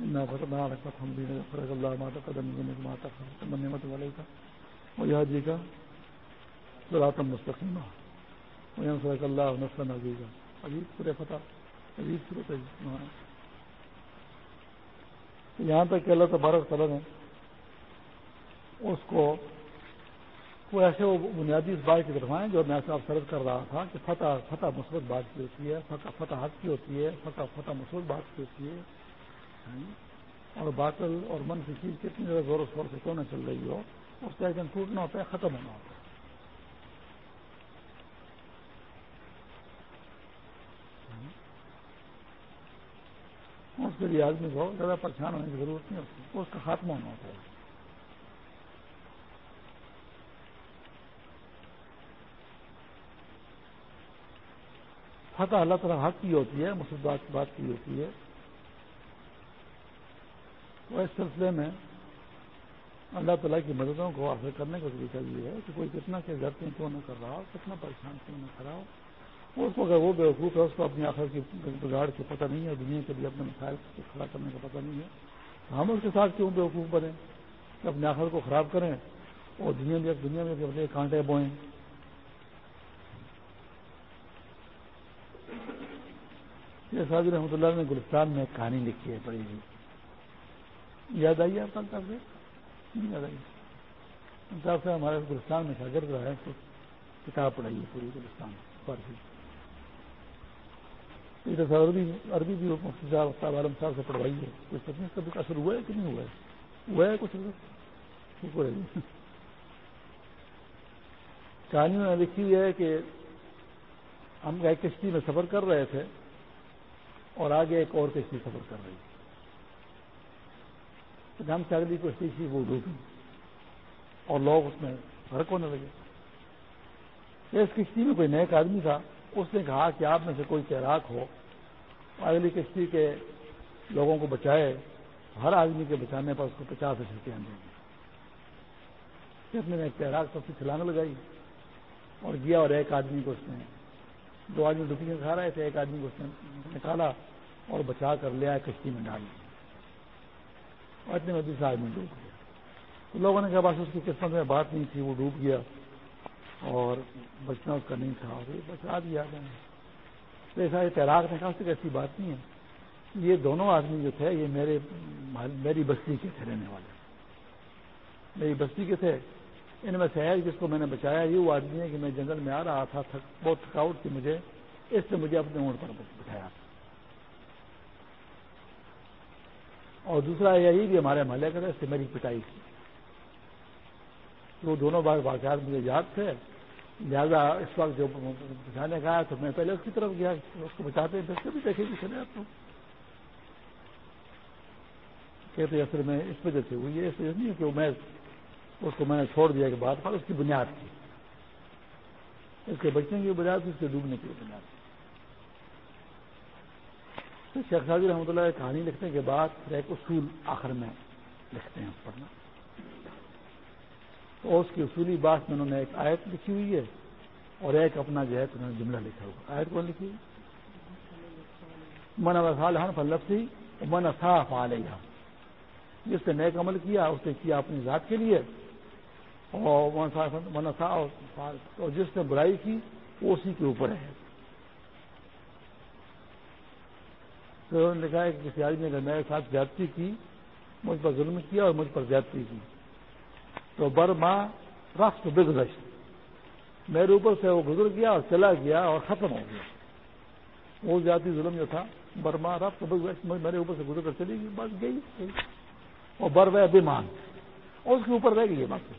جی کا سراتم مستقیمہ صلی اللہ نسل عزیز عجیب پورے فتح. عجیب صورت یہاں تک کہ اللہ تبارک تعالیٰ نے اس کو وہ ایسے وہ بنیادی اس بات کی طرف آئے جو میں صاحب سرد کر رہا تھا کہ فتح فتح مثبت بات کی ہوتی ہے، فتح فتح حق کی ہوتی ہے، فتح فتح مثبت بات کی ہوتی ہے۔ اور باطل اور من کی چیز کتنی زیادہ زور و شور سے کیوں نہ چل رہی ہو، اس کا ایک دن ٹوٹنا ہوتا ہے، ختم ہونا ہوتا ہے۔ ہاں؟ اس کے لیے آدمی کو زیادہ پریشان ہونے کی ضرورت نہیں ہوتی، اس کا خاتمہ ہونا ہوتا ہے۔ فتح اللہ تعالیٰ حق کی ہوتی ہے مصبات بات کی ہوتی ہے۔ تو اس سلسلے میں اللہ تعالیٰ کی مددوں کو حاصل کرنے کا طریقہ یہ ہے کہ کوئی کتنا کہ گھر کیوں نہ کر رہا ہو، کتنا پریشان کیوں نہ کر رہا ہو اس کو اگر وہ بیوقوف ہے، اس کو اپنی آخر کی بگاڑ کی پتہ نہیں ہے دنیا کے لیے اپنے مسائل کو کھڑا کرنے کا پتہ نہیں ہے۔ ہم اس کے ساتھ کیوں بیوقوف بنے؟ کہ اپنے آخر کو خراب کریں اور دنیا میں دنیا میں اپنے کانٹے بوئیں۔ یہ سعد رحمۃ اللہ نے گلستان میں ایک کہانی لکھی ہے بڑی جی یاد آئیے آپ سے نہیں یاد آئی۔ صاحب سے ہمارے گلستان میں شاگرد رہا ہے، تو کتاب پڑھائی ہے پوری گلستان، فارسی۔ عربی عربی بھی مفتی صاحب صاحب عالم صاحب سے پڑھوائی ہے۔ کچھ پتنی کا بھی اثر ہوا ہے کہ نہیں ہوا ہے؟ ہوا ہے کچھ شکر ہے۔ کہانی میں لکھی ہے کہ ہم ایک کشتی میں سفر کر رہے تھے اور آگے ایک اور کشتی سفر کر رہی تھی۔ ہم سے اگلی کو تھی وہ ڈوبی اور لوگ اس میں فرق ہونے لگے۔ اس کشتی میں کوئی نیک آدمی تھا، اس نے کہا کہ آپ میں سے کوئی تیراک ہو، اگلی کشتی کے لوگوں کو بچائے، ہر آدمی کے بچانے پر اس کو پچاس روپیہ دیں گے۔ نے ایک تیراک سب سے چھلانگ لگائی اور گیا اور ایک آدمی کو اس نے، دو آدمی ڈبکیاں کھا رہے تھے، ایک آدمی کو اس نے نکالا اور بچا کر لیا کشتی میں ڈال دیا۔ اتنے میں دوسرا آدمی ڈوب گیا۔ تو لوگوں نے کہا، بس اس کی قسمت میں بات نہیں تھی، وہ ڈوب گیا اور بچنا اس کا نہیں تھا اور بچا دیا ایسا یہ تیراک نے کہا کہ ایسی بات نہیں ہے۔ یہ دونوں آدمی جو تھے، یہ میرے میری بستی کے تھے رہنے والے۔ میری بستی کے تھے۔ ان میں سے جس کو میں نے بچایا، یہ وہ آدمی ہے کہ میں جنگل میں آ رہا تھا بہت تھکاوٹ تھی مجھے۔ اس نے مجھے اپنے اونٹ پر بٹھایا تھا۔ اور دوسرا یہی بھی ہمارے محلے کا اس سے میری پٹائی تھی وہ دونوں بار واقعات مجھے یاد تھے۔ لہٰذا اس وقت جو بچانے کا آیا تو میں پہلے اس کی طرف گیا، اس کو بچاتے ہیں۔ بھی دیکھے گی چلے آپ کو کہتے اصل میں اس وجہ سے ہوئی ہے، اس وجہ نہیں کہ میں اس کو میں نے چھوڑ دیا کہ بات پر اس کی بنیاد تھی۔ اس کے بچنے کی بنیاد تھی، اس کے ڈوبنے کی بنیاد تھی شیخ سازی رحمۃ اللہ کہانی لکھنے کے بعد ایک اصول آخر میں لکھتے ہیں پڑھنا۔ تو اس کی اصولی بات میں انہوں نے ایک آیت لکھی ہوئی ہے اور ایک اپنا جو ہے انہوں نے جملہ لکھا ہوا آیت کون لکھی من وسال ہن لفظی من صاف علیہ جس نے نیک عمل کیا، اس نے کیا اپنی ذات کے لیے۔ اور تھا اور جس نے برائی کی، وہ اسی کے اوپر ہے۔ تو انہوں نے کہا کہ کسی آدمی نے میرے ساتھ زیادتی کی مجھ پر ظلم کیا اور مجھ پر زیادتی کی تو بر ماں رقص میرے اوپر سے وہ گزر گیا اور چلا گیا اور ختم ہو گیا۔ وہ زیادتی ظلم جو تھا، برما رقص بے میرے اوپر سے گزر کر چلی گئی، بس گئی۔ اور بر وہ بیمان اور اس کے اوپر رہ گئی ہے باقی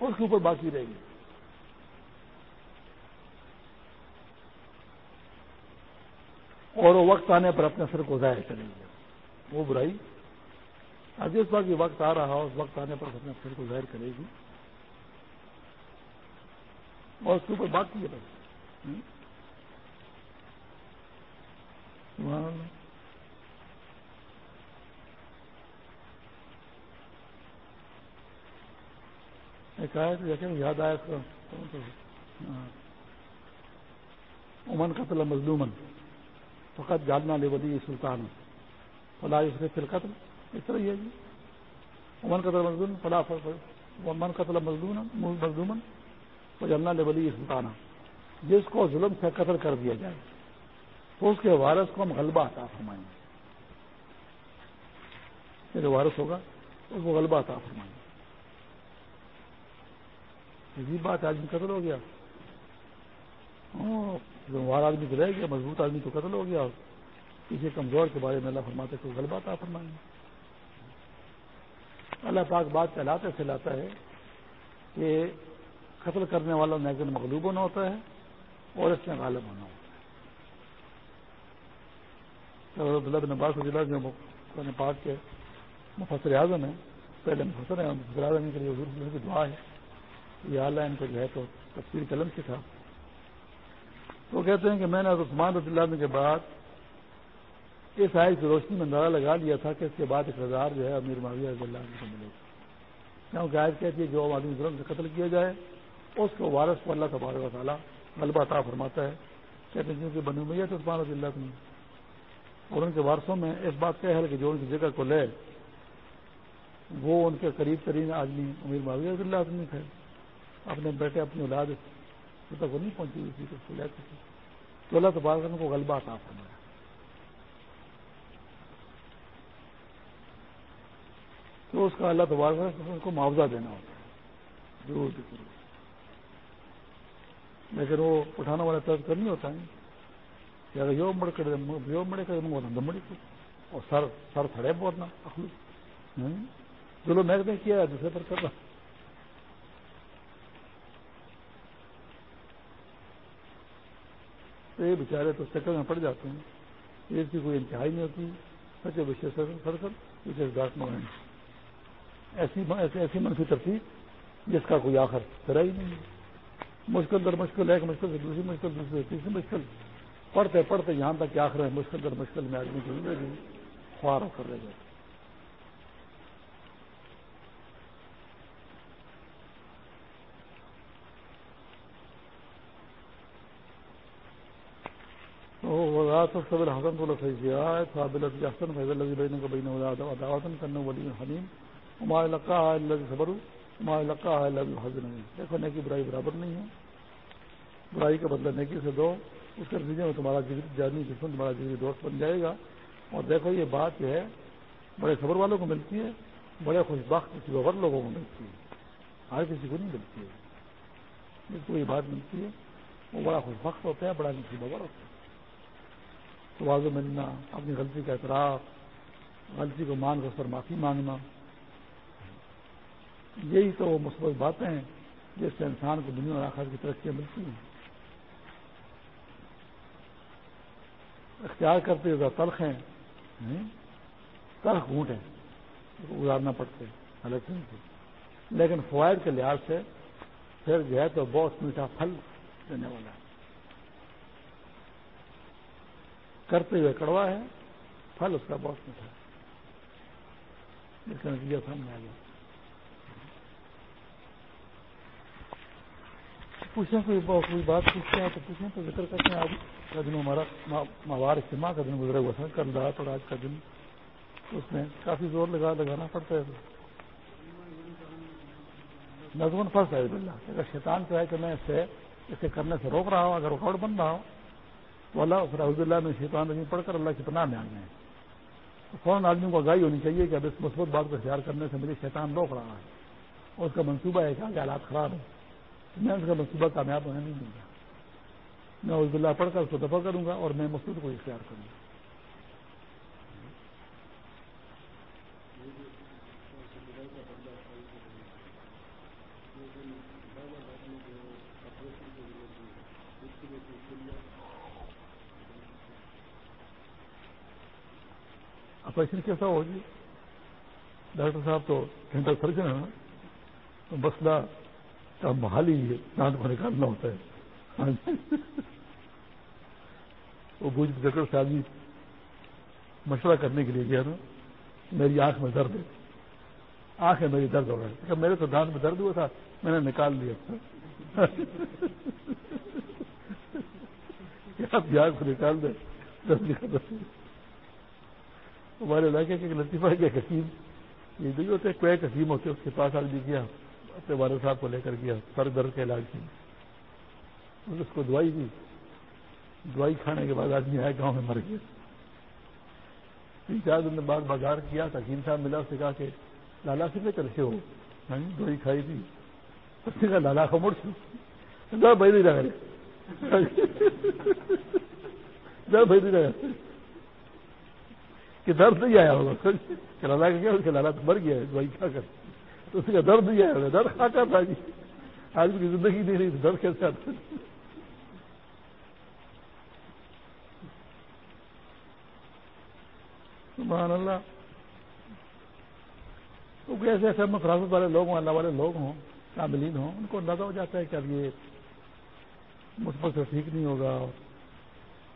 اس کے اوپر باقی رہے گی اور وہ وقت آنے پر اپنے سر کو ظاہر کریں گے۔ وہ برائی۔ اب جس بات یہ وقت آ رہا ہو اس وقت آنے پر اپنے سر کو ظاہر کرے گی۔ اور اس کے اوپر بات کی ہے ایک آیا تو یاد آیا ہاں۔ امن قتل مظلومن فقط جالنا لے ولی سلطان۔ فلاح اس نے پھر قتل اس طرح یہ جی۔ امن قتل مزدون فلاح امن قتل مزدون مزدومن تو جالنا لے ولی سلطان جس کو ظلم سے قتل کر دیا جائے، تو اس کے وارث کو ہم غلبہ عطا فرمائیں۔ گے جو وارث ہوگا اس کو غلبہ عطا فرمائیں۔ گے عجیب بات آدمی قتل ہو گیا۔ ہاں، وار آدمی تو رہ گیا مضبوط آدمی تو قتل ہو گیا اور کسی کمزور کے بارے میں اللہ فرماتے کو غلبہ تھا فرمائیں اللہ پاک بات چلاتے سے لاتا ہے کہ قتل کرنے والا نے ایک مغلوب ہونا ہوتا ہے اور اس میں غالب ہونا ہوتا ہے۔ عبداللہ بن عباس ضلع جو پاک کے مفسر اعظم ہیں، پہلے مفسر ہیں، مفسر اعظم کے لیے کی دعا ہے یہ اعلیٰ ان کو جو ہے تو تفصیل قلم سے تھا۔ تو کہتے ہیں کہ میں نے عثمان رضی اللہ کے بعد اس آئے کی روشنی میں اندازہ لگا لیا تھا کہ اس کے بعد ایک جو ہے امیر معاویہ رضی اللہ عنہ کو ملے گا کیونکہ آئے کہتی ہے جو آدمی ظلم سے قتل کیا جائے، اس کو وارث کو اللہ تبارک و تعالیٰ غلبہ عطا فرماتا ہے۔ کہتے ہیں کیونکہ بنی میت تو عثمان رضی اللہ عنہ۔ اور ان کے وارثوں میں اس بات کا ہے کہ جو ان کی جگہ کو لے، وہ ان کے قریب ترین آدمی امیر معاویہ رضی اللہ عنہ تھے۔ اپنے بیٹے، اپنی اولاد تو تک وہ نہیں پہنچی ہوئی تھی، تو لے تھی تو اللہ تبارک کو غلبہ عطا فرمایا۔ تو اس کا اللہ تبارک ان کو معاوضہ دینا ہوتا ہے۔ ضرور ضرور۔ لیکن وہ اٹھانے والا طرز کر نہیں ہوتا ہے۔ کہ اگر یو مڑ کر یو مڑے کر مڑی اور سر سر تھڑے بہت نا چلو میں کیا دوسرے پر کر رہا۔ تو یہ بیچارے تو چکر میں پڑ جاتے ہیں۔ اس کی کوئی انتہائی نہیں ہوتی۔ سچے وشے سر سر کر ڈاک میں ایسی ایسی منفی ترتیب جس کا کوئی آخر کرا ہی نہیں مشکل در مشکل، ایک مشکل سے دوسری مشکل، دوسری تیسری مشکل۔ پڑھتے پڑھتے یہاں تک کہ آخر ہے مشکل در مشکل میں آدمی کی زندگی خوار کر رہے گا صبر حسن تو لفظ صابلت جحسن فیض اللہ بین کا بین دعوتن کرنے والی حلیم ہمارے لقا ہے اللہ صبر ہمارے لقا ہے اللہ نہیں دیکھو، نیکی برائی برابر نہیں ہے۔ برائی کا بدلہ نیکی سے دو، اس کے نتیجے میں تمہارا جی- جانی جسم، تمہارا جگری دوست بن جائے گا۔ اور دیکھو، یہ بات جو ہے، بڑے صبر والوں کو ملتی ہے، بڑے خوش بخت کسی وغیرہ لوگوں کو ملتی ہے۔ ہر کسی کو نہیں ملتی ہے۔ جس کو یہ بات ملتی ہے، وہ بڑا خوش بخت ہوتا ہے، بڑا کسی وغیرہ ہوتا ہے۔ توازو ملنا اپنی غلطی کا اعتراف، غلطی کو مان کر اس پر معافی مانگنا۔ یہی تو وہ مثبت باتیں ہیں جس سے انسان کو دنیا اور آخر کی ترقیاں ملتی ہیں۔ اختیار کرتے ہوئے تلخ ہیں۔ تلخ گھونٹ ہیں۔ گزارنا پڑتے ہیں لیکن فوائد کے لحاظ سے پھر جو ہے تو بہت میٹھا پھل دینے والا ہے۔ کرتے ہوئے کڑوا ہے، پھل اس کا بہت میٹھا ہے۔ اس کا نتیجہ سامنے آ گیا پوچھیں کوئی کوئی بات پوچھتے ہیں تو پوچھیں تو ذکر کرتے ہیں۔ آج کا دن ہمارا ماوار اجتماع کا دن گزرا ہوا تھا۔ کل رات اور آج کا دن۔ اس میں کافی زور لگا لگانا پڑتا ہے۔ نظمن فرض ہے۔ اگر شیطان چاہے کہ میں اس سے اسے کرنے سے روک رہا ہوں، اگر رکاوٹ بن رہا ہوں تو اللہ فراحد اللہ میں شیطان رجیم پڑھ کر اللہ کی پناہ میں آ گئے ہیں فوراً آدمی کو آگاہی ہونی چاہیے کہ اب اس مثبت بات کو اختیار کرنے سے مجھے شیطان روک رہا ہے۔ اور اس کا منصوبہ ہے کہ آگے حالات خراب ہے میں اس کا منصوبہ کامیاب ہونے نہیں دوں گا۔ میں عزب اللہ پڑھ کر اس کو دفاع کروں گا اور میں مثبت کو اختیار کروں گا۔ آپریشن کیسا ہوگی جی؟ ڈاکٹر صاحب تو ڈینٹل سرجن ہے نا، تو مسئلہ کا محالی دانت کو نکالنا ہوتا ہے۔ ہاں جی۔ وہ بوجھ ڈاکٹر صاحب جی مشورہ کرنے کے لیے گیا نا میری آنکھ میں درد ہے۔ آنکھ میں میری درد ہو رہا ہے۔ میرے تو دانت میں درد ہوا تھا، میں نے نکال لیا آپ آنکھ کو نکال دیں، درد نکال ہمارے علاقے کے لطیفہ کے حکیم، یہ نہیں ہوتے کوئی حکیم ہوتے اس کے پاس آدمی گیا، اپنے والد صاحب کو لے کر گیا، سر درد کا علاج کیا اس کو دوائی دی۔ دوائی کھانے کے بعد آدمی آئے گاؤں میں مر گیا۔ تین چار دن بعد بازار کیا تھا حکیم صاحب ملا، اس سے کہا کہ لالا سے لے کر ہو دوائی کھائی تھی۔ اس نے کہا، لالا کو مڑ بھائی نہیں رہے بھائی نہیں رہے کہ درد نہیں آیا ہوگا۔ لالا کا کیا؟ اس کے لالا تو مر گیا ہے، دوائی کر۔ تو اس کا درد نہیں آیا ہوگا، درد کھا کر تھا جی۔ آدمی کی زندگی نہیں رہی درد کیسے آتا؟ سبحان اللہ۔ تو ایسے ایسے فراست والے لوگ ہوں، اللہ والے لوگ ہوں کاملین ہوں، ان کو اندازہ ہو جاتا ہے کہ اب یہ مثبت سے ٹھیک نہیں ہوگا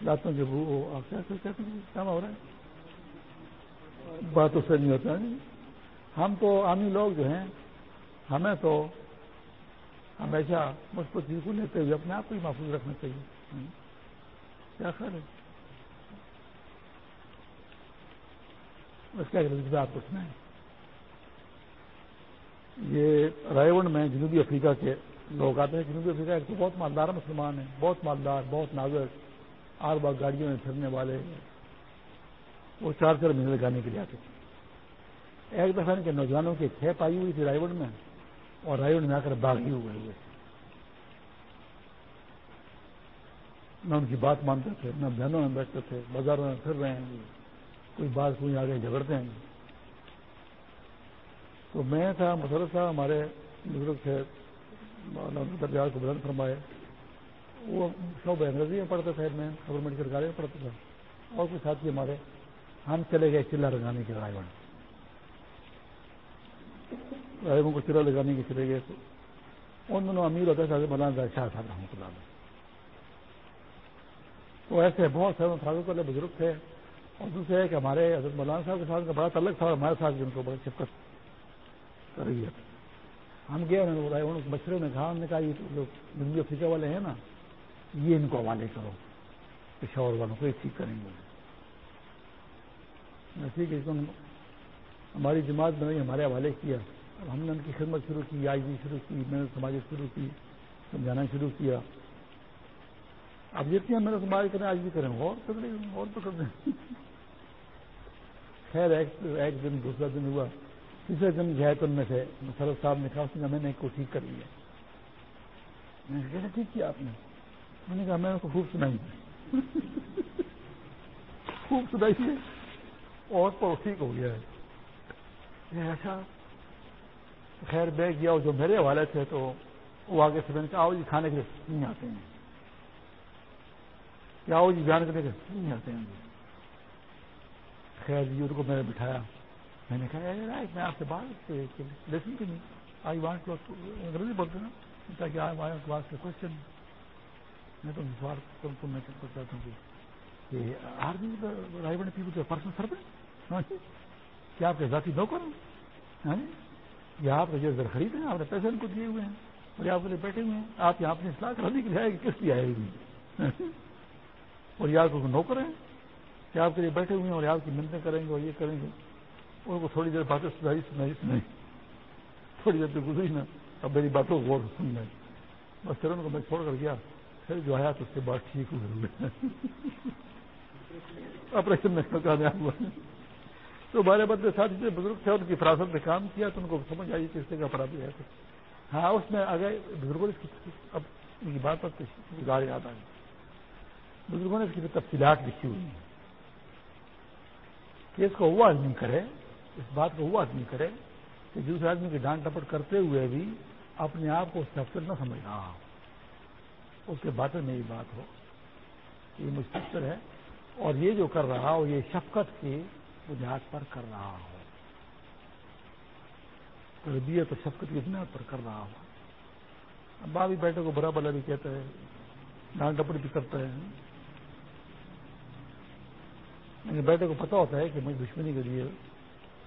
لاتوں کے بو ہو کیسے کیسے کام ہو رہا ہے؟ بات اس سے نہیں ہوتا ہے جی۔ ہم تو عامی لوگ جو ہیں، ہمیں تو ہمیشہ مثبت چیز کو لیتے ہوئے اپنے آپ کو ہی محفوظ رکھنا چاہیے۔ ہاں جی۔ کیا خیال ہے؟ اس کا آپ پوچھنا ہے یہ رائے میں جنوبی افریقہ کے لوگ آتے ہیں۔ جنوبی افریقہ ایک تو بہت مالدار مسلمان ہیں، بہت مالدار، بہت نازک آر باغ گاڑیوں میں پھرنے والے۔ وہ چار چار مہینے لگانے کے لیے آتے تھے۔ ایک دفعہ ان کے نوجوانوں کی کھیپ آئی ہوئی تھی رائے میں اور رائے میں آ کر باغی ہوئے ہوئے نہ ان کی بات مانتے تھے، نہ بہنوں میں بیٹھتے تھے، بازاروں میں پھر رہے ہیں۔ کوئی بات کوئی آگے جھگڑتے ہیں۔ تو میں تھا، مسرت صاحب ہمارے بزرگ تھے درجات کو بلند فرمائے۔ وہ شعبہ انگریزی میں پڑھتے تھے، میں گورنمنٹ سرکاری میں پڑھتا تھا۔ اور کچھ ساتھی ہمارے ہم چلے گئے چلا لگانے کے رائے رائے کو چلا لگانے کے چلے گئے ان دونوں امیر ہوتے تھے مولانا شاہ صاحب رحمۃ اللہ علیہ۔ تو ایسے بہت سارے فاروق والے بزرگ تھے۔ اور دوسرے ہے کہ ہمارے حضرت مولانا صاحب کے ساتھ کا بڑا تعلق تھا اور ہمارے ساتھ جن کو بڑا شفقت کر رہی ہے۔ ہم گئے، انہوں نے بتایا بچروں نے کہا ہم نے کہا، یہ جو جنوبی افریقہ والے ہیں نا، یہ ان کو حوالے کرو، پشاور والوں کو یہ ٹھیک کریں گے۔ ٹھیک ہے ہماری جماعت بنائی ہمارے حوالے کیا۔ اب ہم نے ان کی خدمت شروع کی، آئی بھی شروع کی، میں نے سماجت شروع کی، سمجھانا شروع کیا۔ اب جتنی میں نے سماج کریں آج بھی کریں۔ اور کر لیں اور تو کر دیں خیر، ایک دن، دوسرا دن ہوا۔ تیسرے دن گئے تو میں سے مسرت صاحب نے کہا، اس نے میں نے کو ٹھیک کر لیا میں نے کیسے ٹھیک کیا آپ نے؟ میں نے کہا، میں نے کو خوب سنائی خوب سنائی ہے۔ اور تو ٹھیک ہو گیا ہے۔ اچھا خیر بہ گیا جو میرے حوالے تھے تو وہ آگے سے میں نے کہا، آؤ جی کھانے کے لیے نہیں آتے ہیں۔ کیا آؤ جی بیان کرنے کے نہیں آتے ہیں۔ خیر جی ان کو میں نے بٹھایا۔ میں نے کہا میں آپ سے بات لیسن کی نہیں۔ آئی وانٹ انگریزی بولتے نا۔ تاکہ آئی وانٹ کوشچن میں تو سوال میں ہوں۔ ہاں جی۔ کیا آپ کے ذاتی نوکر ہیں؟ ہاں جی۔ یا آپ کا جو خرید ہیں، آپ نے پیسے ان کو دیے ہوئے ہیں اور آپ کے لیے بیٹھے ہوئے ہیں۔ آپ یہاں اپنی اصلاح کرانے کے لیے آئے کس لیے آئے گی اور یا کو نوکر ہیں؟ کہ آپ کے لیے بیٹھے ہوئے ہیں اور آپ کی منتیں کریں گے اور یہ کریں گے؟ ان کو تھوڑی دیر باتیں سنائی سنائی سنائی۔ تھوڑی دیر پہ گزری نا، اب میری باتوں کو سن لیں بس پھر ان کو میں چھوڑ کر گیا، پھر جو آیا تو اس کے بعد ٹھیک ہوئے۔ آپریشن میں کامیاب ہوا تو ہمارے بدلے ساتھی جو بزرگ تھے، ان کی فراست میں کام کیا تو ان کو سمجھ آئی کہ اس سے کا پڑا ہے۔ ہاں اس میں آگے بزرگوں نے اب ان کی بات پر گزار یاد آئی۔ بزرگوں نے اس کی تفصیلات لکھی ہوئی ہیں کہ اس کو وہ آدمی کرے، اس بات کو وہ آدمی کرے کہ دوسرے آدمی کی ڈانٹ ٹپٹ کرتے ہوئے بھی اپنے آپ کو سفر نہ سمجھ رہا ہو۔ اس کے باتیں میں یہ بات ہو یہ مستقر ہے۔ اور یہ جو کر رہا ہو، یہ شفقت کی بنیاد پر کر رہا ہو۔ تربیت اور شفقت کی بنیاد پر کر رہا ہو۔ اب بھی بیٹے کو برا بلا بھی کہتا ہے ڈانٹ ڈپٹ بھی کرتا ہے بیٹے کو پتا ہوتا ہے کہ مجھے دشمنی کے لیے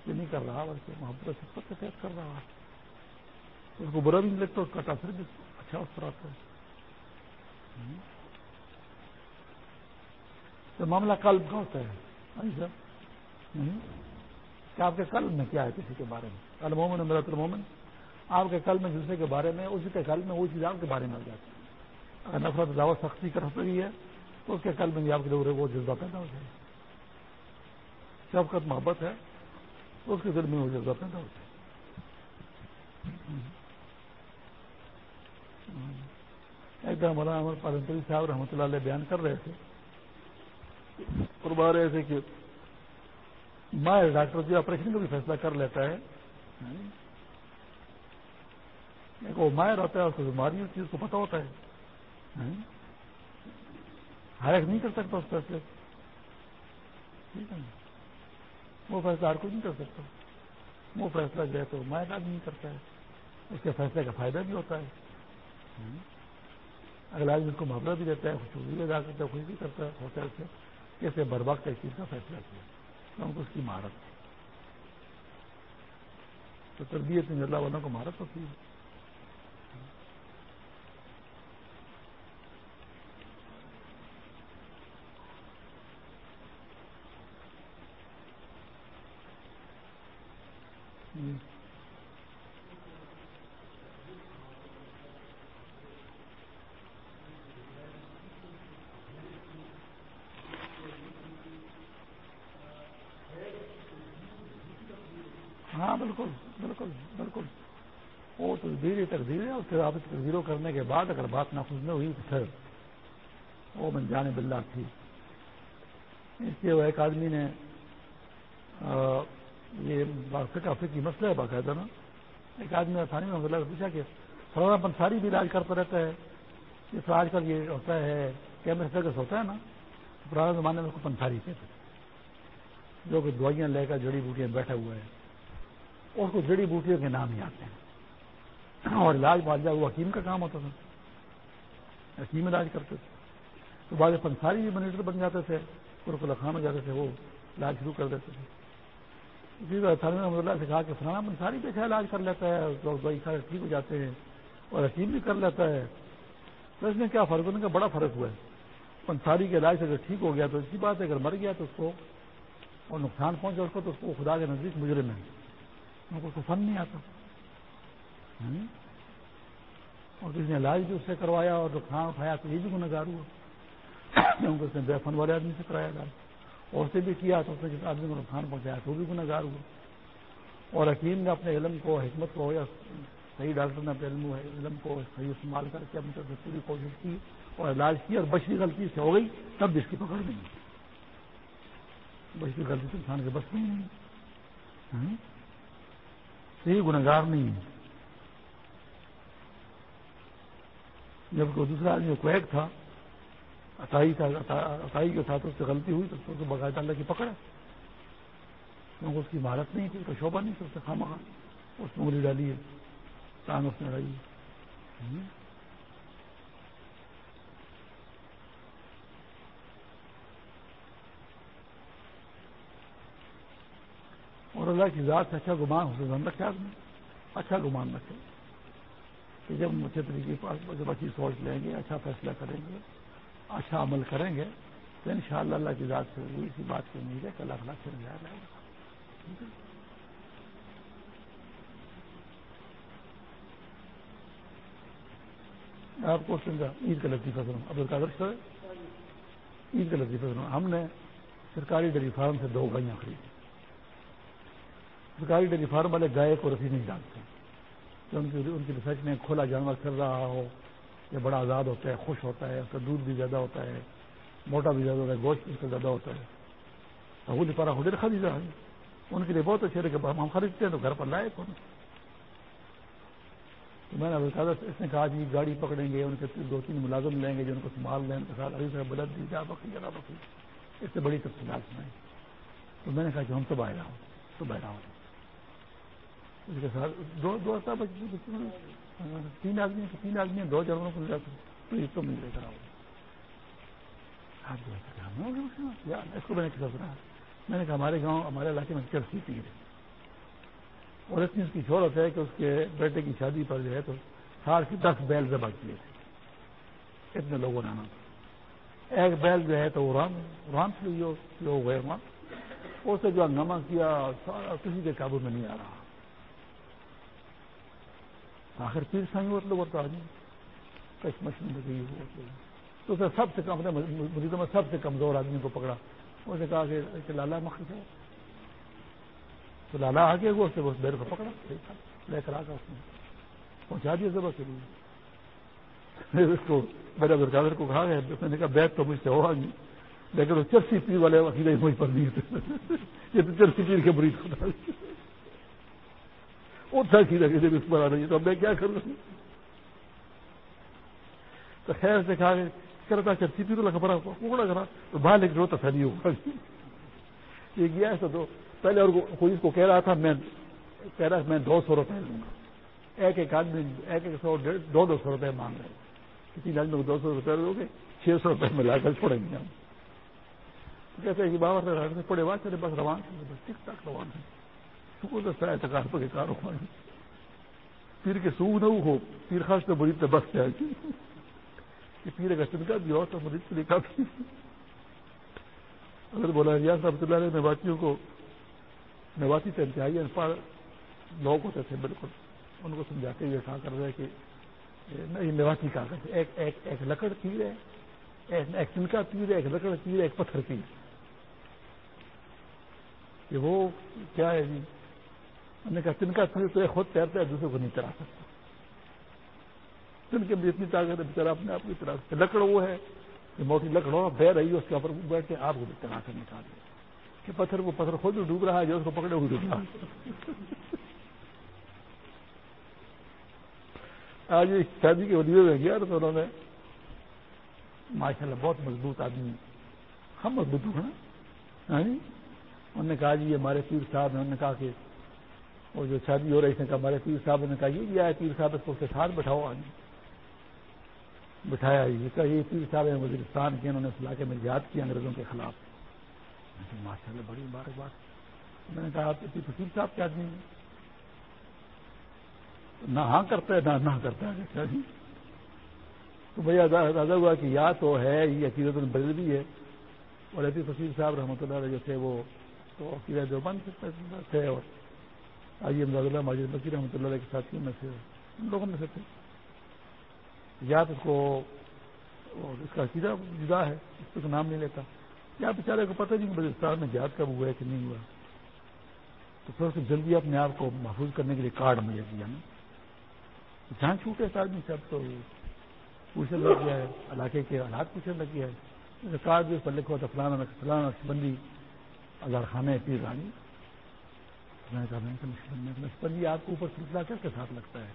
یہ نہیں کر رہا، بلکہ محبت سب کے تحت کر رہا۔ اس کو برا بھی نہیں لگتا، اس کا تاثر بھی اچھا اس پر آتا ہے۔ تو معاملہ قلب کا ہوتا ہے۔ سر۔ کیا آپ کے قلب میں کیا ہے کسی کے بارے میں؟ المومن امرت المومن۔ آپ کے قلب میں دوسرے کے بارے میں، اسی کے قلب میں وہ چیز آپ کے بارے میں آ جاتی ہے۔ اگر نفرت دعوت سختی کر رہی ہے، تو اس کے قلب میں بھی آپ کے لوگ وہ جذبہ پیدا ہو جائے۔ شفقت، محبت ہے اس کے دل میں وہ جذبہ پیدا ہوتا ہے ایک دم مولانا احمد پالنپوری صاحب رحمۃ اللہ علیہ بیان کر رہے تھے۔ فرما رہے تھے کہ ماہر ڈاکٹر جو آپریشن کا بھی فیصلہ کر لیتا ہے۔ وہ ماہر ہوتا ہے، اس کو بیماری اس چیز کو پتا ہوتا ہے۔ ہر ایک نہیں کر سکتا اس فیصلے۔ ٹھیک ہے۔ وہ فیصلہ ہر کوئی نہیں کر سکتا۔ وہ فیصلہ جو ہے تو مائر آدمی نہیں کرتا ہے۔ اس کے فیصلے کا فائدہ بھی ہوتا ہے۔ اگلا آدمی اس کو محبت بھی دیتا ہے خوشی بھی ادا کرتا ہے، خوشی بھی کرتا ہے، ہوتا ہے اسے کیسے بر وقت ایک چیز کا فیصلہ کیا۔ کیونکہ اس کی مہارت تو تربیت میں اللہ والوں کو مہارت ہوتی ہے ہاں بالکل بالکل بالکل۔ وہ تو دھیرے تقدیر ہے اس آپ تقدیروں کرنے کے بعد اگر بات نافذ نہ ہوئی تو پھر وہ من جانے بلّہ تھی۔ اس لیے وہ ایک آدمی نے یہ فکا فکی مسئلہ ہے باقاعدہ نا۔ ایک آدمی نے آسانی میں اللہ پوچھا کہ فلانا پنساری بھی علاج کرتا رہتا ہے جس آج کل یہ ہوتا ہے کیمرس ہوتا ہے نا پرانے زمانے میں اس کو پنساری کہتے جو کہ دوائیاں لے کر جڑی بوٹیاں بیٹھا ہوا ہے اس کو جڑی بوٹیوں کے نام ہی آتے ہیں۔ اور علاج جائے وہ حکیم کا کام ہوتا تھا۔ حکیم علاج کرتے تھے۔ تو بعض پنساری بھی منیٹر بن جاتے تھے اور خان ہو جاتے تھے، وہ علاج شروع کر دیتے تھے۔ اسی طرح رحمۃ اللہ سے کہا کہ فلانا پنساری بھی اچھا علاج کر لیتا ہے؟ دوائی سارے ٹھیک ہو جاتے ہیں اور حکیم بھی کر لیتا ہے۔ تو اس میں کیا فرق؟ ہونے کا بڑا فرق ہوا۔ ہے پنساری کے علاج سے اگر ٹھیک ہو گیا تو اسی بات ہے، اگر مر گیا تو اس کو اور نقصان پہنچا اس کو تو اس کو خدا کے نزدیک مجرم ہے۔ ان کو فن نہیں آتا۔ اور کسی نے علاج بھی اس سے کروایا اور نقصان اٹھایا تو یہ بھی گنگار ہوا۔ کیونکہ اس نے بے فن والے آدمی سے کرایا گا۔ اور اسے بھی کیا تو اس نے جس آدمی کو نقصان پہنچایا تو وہ بھی گنگار ہوا۔ اور حکیم نے اپنے علم کو حکمت کو یا صحیح ڈاکٹر نے اپنے علم علم کو صحیح استعمال کر کے اپنی طرف سے پوری کوشش کی اور علاج کی اور بچی غلطی سے ہو گئی، تب جس کی پکڑ نہیں۔ بچی غلطی سے انسان کے بس نہیں۔ یہ صحیح گنگار نہیں ہے۔ جب دوسرا آدمی کویک تھا اتائی تھا اتائی کے ساتھ اس سے غلطی ہوئی تو اس کو باقاعدہ اللہ کی پکڑ ہے۔ کیونکہ اس کی مہارت نہیں تھی، اس کا شعبہ نہیں تھا، اس سے خامہ اس میں انگلی ڈالی ہے ٹانگ اس نے ڈالی ہے اور اللہ کی ذات سے اچھا گمان ہو رکھے آدمی اچھا گمان رکھے کہ جب ہم اچھے طریقے پر جب اچھی سوچ لیں گے اچھا فیصلہ کریں گے اچھا عمل کریں گے تو ان شاء اللہ اللہ کی ذات سے وہ اسی بات کی امید ہے کہ اللہ اللہ سے نظر رہے گا آپ کو سنگا عید کا لطیفہ سنوں عبد القادر سر عید کا لطیفہ سنوں ہم نے سرکاری ڈیری فارم سے دو گائیاں خریدی سرکاری ڈیری فارم والے گائے کو رسی نہیں ڈالتے۔ کہ ان کی ان کی ریسرچ میں کھلا جانور چل رہا ہو، یا بڑا آزاد ہوتا ہے، خوش ہوتا ہے، اس کا دودھ بھی زیادہ ہوتا ہے، موٹا بھی زیادہ ہوتا ہے، گوشت بھی اس کا زیادہ ہوتا ہے۔ وہ لپارا خود خریدا ہے۔ ان کے لیے بہت اچھے کہ ہم خریدتے ہیں تو گھر پر لائے کون؟ تو میں نے اس نے کہا جی گاڑی پکڑیں گے، ان کے دو تین ملازم لیں گے، جو ان کو سنبھال لیں، ان کے ساتھ ابھی سے بلد دی، جا بکری جا بکری اس سے بڑی تفصیلات سنائی۔ تو میں نے کہا کہ ہم تو آئے رہا ہوں، تو بیٹھا ہوں۔ اس کے ساتھ دو دو ہاں، تین آدمی تین آدمی دو جانوروں کو لے جاتے تو یہ تو مل لے کر اس کو میں نے کیا سنا میں نے کہا، ہمارے گاؤں، ہمارے علاقے میں چرسی پیر ہے۔ اور اتنی اس کی شہرت ہے کہ اس کے بیٹے کی شادی پر جو ہے تو سال کی دس بیل ذبح کیے۔ تھے اتنے لوگوں نے آنا ایک بیل جو ہے تو وہ رام رام سے لوگ گئے وہاں اسے جو ہنگامہ کیا کسی کے قابو میں نہیں آ رہا۔ آخر پیر سنگ مطلب ہوتا آدمی کشمش میں گئی ہو تو اسے سب سے کم مریضوں میں سب سے کمزور آدمی کو پکڑا۔ اسے کہا کہ لالا مکھ جائے تو لالا آ آگے ہوا اسے بس بیر کو پکڑا۔ لے کر آ گیا اس نے پہنچا دیا ضبط کے لیے۔ اس کو میرے برقادر کو کہا گیا میں نے کہا بیت تو مجھ سے ہوا نہیں لیکن وہ چرسی پیر والے وکیل مجھ پر نہیں تھے یہ تو چرسی پیر کے مریض خدا اٹھا کی لگے جب اس پر آ رہی ہے تو اب میں کیا کروں؟ تو خیر سے کہا کرتا چرسی پی تو لگا پڑا کوڑا کرا تو باہر لیکن روتا تھا نہیں ہوگا یہ گیا ایسا تو پہلے اور کوئی اس کو کہہ رہا تھا، میں کہہ رہا میں دو سو روپئے لوں گا۔ ایک ایک آدمی، ایک ایک سو، دو دو سو روپئے مانگ رہے۔ کسی آدمی کو دو سو روپئے دو گے، چھ سو روپئے میں لا کر چھوڑیں گے ہم۔ کہتے ہیں کہ بابا سے پڑے بات چلے بس روان بس ٹک ٹاک روان ہے پہ کارو پیر کے سو نہ ہو، پیر خاص تو مریض تو بس جائے کہ پیر کا چنکا بھی ہو تو مریض سے کافی اگر بولا ریاض رحمۃ اللہ علیہ نواچیوں کو نواسی سے انتہائی انپڑھ لوگ ہوتے تھے، بالکل۔ ان کو سمجھاتے ہوئے کہا کر رہے کہ نہیں نواسی کاغذ ایک ایک ایک لکڑ تیر ہے، ایک چنکا تیر ہے، ایک لکڑ تیر ہے، ایک پتھر تیر کہ وہ کیا ہے جی؟ نے کہا تن کا تو خود تیرتا ہے دوسرے کو نہیں تیرا سکتا۔ تن کے اندر اتنی طاقت ہے بےچارا اپنے آپ کو تیرا سکتا لکڑ وہ ہے کہ موٹی لکڑ ہو بہ رہی ہے اس کے اوپر بیٹھ کے آپ کو بھی تیرا کر نکال دیا کہ پتھر وہ پتھر خود ڈوب رہا ہے، جو اس کو پکڑے ہوئے ڈوب رہا آج شادی کے ولیے میں گیا تو انہوں نے ماشاء اللہ بہت مضبوط آدمی ہم مضبوط ہوں نا؟ ہاں جی؟ انہوں نے کہا جی ہمارے پیر صاحب نے انہوں نے کہا کہ وہ جو شادی ہو رہی تھی ہمارے پیر صاحب نے کہا، یہ بھی آیا، پیر صاحب، اس کو اس کے ساتھ بٹھاؤ آج۔ بٹھایا، یہ کہا، یہ پیر صاحب ہیں، وزیرستان کے، انہوں نے اس علاقے میں یاد کیا انگریزوں کے خلاف۔ ماشاء اللہ بڑی مبارکباد۔ میں نے کہا، آپ پیر صاحب کیا آدمی نہ ہاں کرتا ہے، نہ نہ کرتا ہے جی؟ تو بھیا اندازہ ہوا کہ یا تو ہے، یہ عقیدت بدل بھی ہے۔ اور ایسی فصیل صاحب رحمۃ اللہ جو تھے، وہ تو عقیدہ جو بند تھے اور آئیے امداد اللہ ماجد بکیر رحمۃ اللہ کے ساتھیوں میں سے ان لوگوں میں سے تھے۔ یا تو اس کو اس کا عقیدہ جدا ہے، اس پہ نام نہیں لیتا۔ یا بیچارے کو پتہ نہیں بلوچستان میں جہاد کب ہوا ہے کہ نہیں ہوا۔ تو پھر اسے جلدی اپنے آپ کو محفوظ کرنے کے لیے کارڈ ملے دیا نا یعنی جہاں چھوٹے اس آدمی سب تو۔ پوچھنے لگ گیا ہے، علاقے کے حالات پوچھنے لگ گیا ہے۔ کارڈ بھی اس پر لکھا تھا فلانا فلانا نقشبندی اظہار خانہ پیر رانی۔ میں کہا میں نقشبندی آپ کو اوپر سلسلہ کر کے ساتھ لگتا ہے؟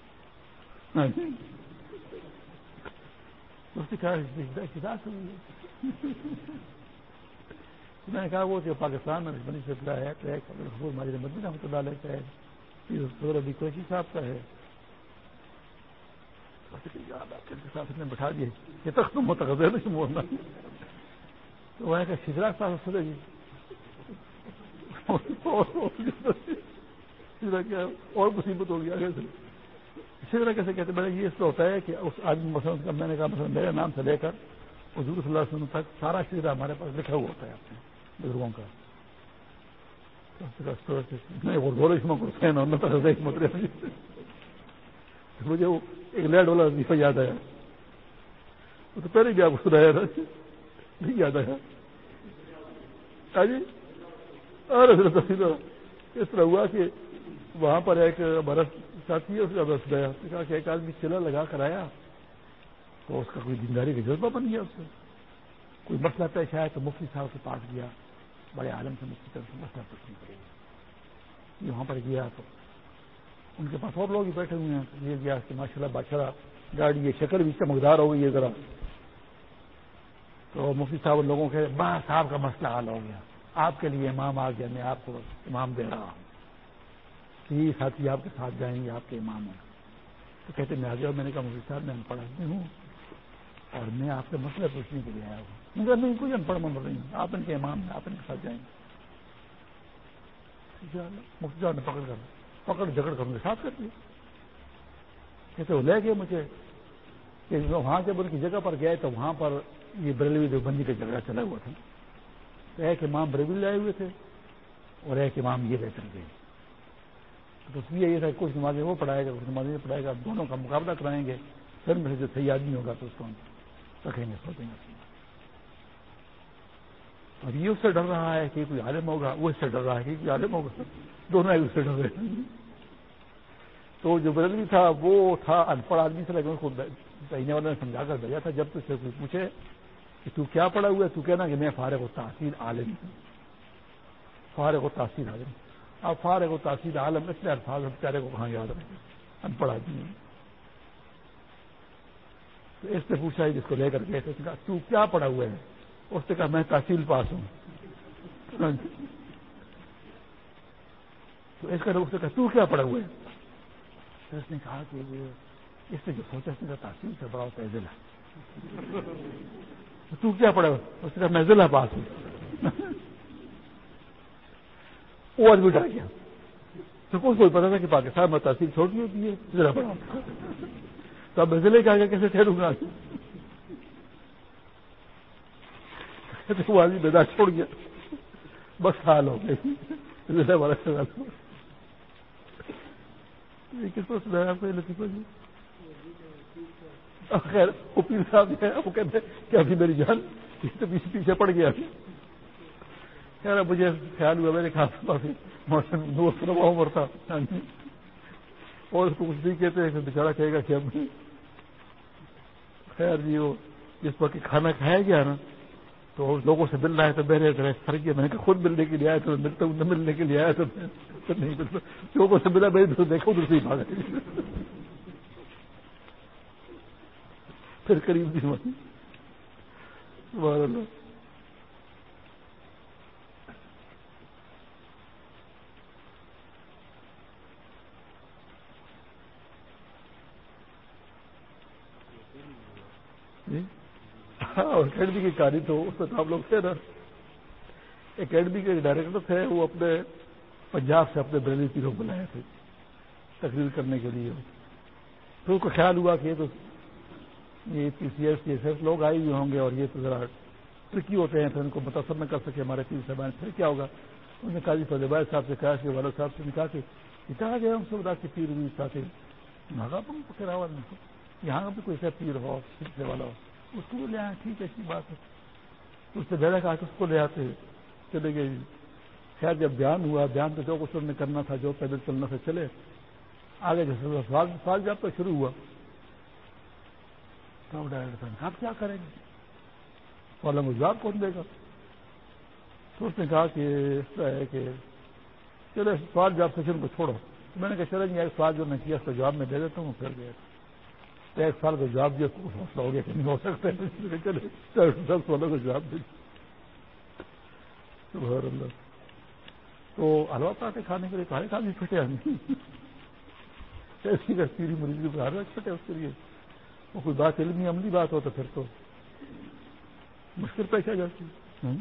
اس نے کہا میں نے کہا وہ جو پاکستان میں نقشبندی سلسلہ ہے تو ایک حضور ماجد مدینہ رحمۃ اللہ علیہ کا ہے۔ پھر ابھی کوشی صاحب کا ہے۔ نے بٹھا دیے۔ یہ تک متغذر نہیں بولنا تو وہاں کا شجرا صاحب سنے گی جی۔ اور مصیبت ہوگی آگے سے شجرا کیسے کہتے میں نے یہ اس طرح ہوتا ہے کہ اس آدمی مثلاً کا میں نے کہا مثلاً میرے نام سے لے کر حضور صلی اللہ علیہ وسلم تک سارا شجرا ہمارے پاس لکھا ہوا ہوتا ہے اپنے بزرگوں کا۔ مجھے وہ ایک لائٹ والا وظیفہ یاد آیا۔ وہ تو پہلے بھی آپ کو سنایا تھا۔ نہیں یاد آیا۔ ہاں جی؟ جی اس طرح ہوا کہ وہاں پر ایک ہمارا ساتھی ہے، اس کا سنایا کہا کہ ایک آدمی چلا لگا کر آیا تو اس کا کوئی دینداری کا جذبہ بن گیا اس سے کوئی مسئلہ پیش آیا تو مفتی صاحب کے پاس گیا۔ بڑے عالم سے مفتی طرف سے مسئلہ پوچھنے پڑے گا وہاں پر گیا تو ان کے پاس اور لوگ بیٹھے ہوئے ہیں۔ یہ گیا کہ ماشاء اللہ بادشاہ گاڑی یہ شکل بھی چمکدار ہو گئی ہے ذرا۔ تو مفتی صاحب لوگوں کے، بس صاحب کا مسئلہ حل ہو گیا۔ آپ کے لیے امام آ گیا، میں آپ کو امام دے رہا ہوں۔ یہ ساتھی آپ کے ساتھ جائیں گے، آپ کے امام ہیں۔ تو کہتے میں آ گیا میں نے کہا، مفتی صاحب، میں ان پڑھ آدمی ہوں۔ اور میں آپ کے مسئلہ پوچھنے کے لیے آیا ہوں۔ مگر نہیں، کوئی ان پڑھ ممبر نہیں ہوں آپ ان کے امام ہیں، آپ ان کے ساتھ جائیں گے۔ مفتی صاحب نے پکڑ کر، پکڑ، جھگڑ کر ان کے ساتھ کر دیا۔ کہتے وہ لے گئے مجھے۔ کہ وہاں جب ان کی جگہ پر گئے تو وہاں پر یہ بریلوی دیوبندی کا جھگڑا چلا ہوا تھا۔ تو ایک امام بریوی لائے ہوئے تھے اور ایک امام یہ لے گئے۔ تو اس لیے یہ تھا کچھ نمازیں وہ پڑھائے گا، کچھ نمازیں پڑھائے گا دونوں کا مقابلہ کرائیں گے۔ پھر میں جو صحیح آدمی ہوگا تو اس کو ہم رکھیں گے، سوچیں گے۔ اور یہ اس سے ڈر رہا ہے کہ کوئی عالم ہوگا، وہ اس سے ڈر رہا ہے کہ کوئی عالم ہوگا۔ دونوں ایک دوسرے ڈر رہے تو جو بدلوی تھا، وہ تھا ان پڑھ آدمی سے لیکن اس کو والے نے سمجھا کر بھیجا تھا، جب تو سے کوئی پوچھے کہ تو کیا پڑھا ہوا ہے؟ تو کہنا کہ میں فارغ و تحصیل عالم ہوں۔ فارغ و تحصیل عالم۔ اب فارغ و تحصیل عالم اس لیے الفاظ بیچارے کو کہاں یاد رکھے ان پڑھ آدمی تو اس نے پوچھا جس کو لے کر گئے تھے کہا، تو کیا پڑھا ہوا ہے؟ اس نے کہا، میں تحصیل پاس ہوں۔ ہاں جی۔ تو اس کا اس نے کہا، تو کیا پڑا ہوا ہے؟ تو اس نے کہا کہ اس نے جو سوچا، اس نے کہا تاثیر سے بڑا ہوتا ہے۔ تو کیا پڑا اس نے کہا میں ضلع پاس ہوں۔ وہ آج بھی ڈر گیا۔ تو کچھ کوئی پتا تھا کہ پاکستان میں تاثیر چھوٹی ہوتی ہے، ضلع پڑا تو اب میں ضلع کے آگے کیسے ٹھہروں گا؟ تو وہ آدمی بیدار چھوڑ گیا۔ بس حال ہو گئی ضلع والا کس کو سنایا آپ کو لطیفہ جی؟ خیر، وہ پیر صاحب جو ہے وہ کہتے کہ ابھی میری جان تو پیچھے پیچھے پڑ گیا خیر مجھے خیال ہوا میرے خاص کافی دوست روا عمر تھا۔ اور اس کو کچھ نہیں کہتے پھر بیچارہ کہے گا کہ اب خیر جی وہ جس وقت کھانا کھایا گیا نا، تو لوگوں سے مل رہا ہے تو میرے طرح فرق کیا میں نے کہا، خود ملنے کے لیے آیا تو ملتا ہوں، نہ ملنے کے لیے آیا تو نہیں ملتا لوگوں سے ملا، میں دیکھو ادھر سے ہی بھاگا۔ پھر قریب دیوانی سبحان اللہ۔ جی؟ ہاں اکیڈمی کے کاری تو اس میں آپ لوگ تھے نا۔ اکیڈمی کے ڈائریکٹر تھے، وہ اپنے پنجاب سے اپنے بریلی پیروں بلائے تھے تقریر کرنے کے لیے۔ پھر ان کو خیال ہوا کہ یہ تو یہ P C S C S لوگ آئے ہوئے ہوں گے اور یہ تو ذرا ٹرکی ہوتے ہیں، پھر ان کو متاثر نہ کر سکے ہمارے پیر صاحب پھر کیا ہوگا؟ انہوں نے قاضی فضل بھائی صاحب سے کہا کہ والد صاحب سے نکاح کے کہا گیا ہم سے بتا کے پیر ہوئی چاہتے۔ بھاگا تم پکڑا یہاں بھی کوئی ایسا پیر ہو، سلسلے والا ہو، اس کو لے آئے ٹھیک ہے، اچھی بات ہے۔ اس سے زیادہ کہا کہ اس کو لے آتے چلے گئے۔ خیر، جب بیان ہوا، بیان تو جو کچھ نے کرنا تھا، جو پیدل چلنا سے چلے۔ آگے جیسے سوال جب تو شروع ہوا تو ڈائریکٹر صاحب آپ کیا کریں گے؟ والا جواب کون دے گا؟ تو اس نے کہا کہ اس طرح ہے کہ چلے سوال جواب سیشن کو چھوڑو۔ میں نے کہا چلیں جی، گے ایک سوال جو میں کیا، اس کا جواب میں دے دیتا ہوں، پھر گیا۔ ایک سال کا جواب دیا، تو حوصلہ ہو گیا کہ نہیں ہو سکتا۔ چلے دس سالوں کا جواب دے اللہ۔ تو حلوا پراٹھے کھانے کے لیے کھانے کھانے پھٹے ہمیں ایسی کا پیری مریض کی بہار پھٹے اس کے لیے۔ وہ کوئی بات علمی عملی بات ہو تو پھر تو مشکل پیش آ جاتی ہے۔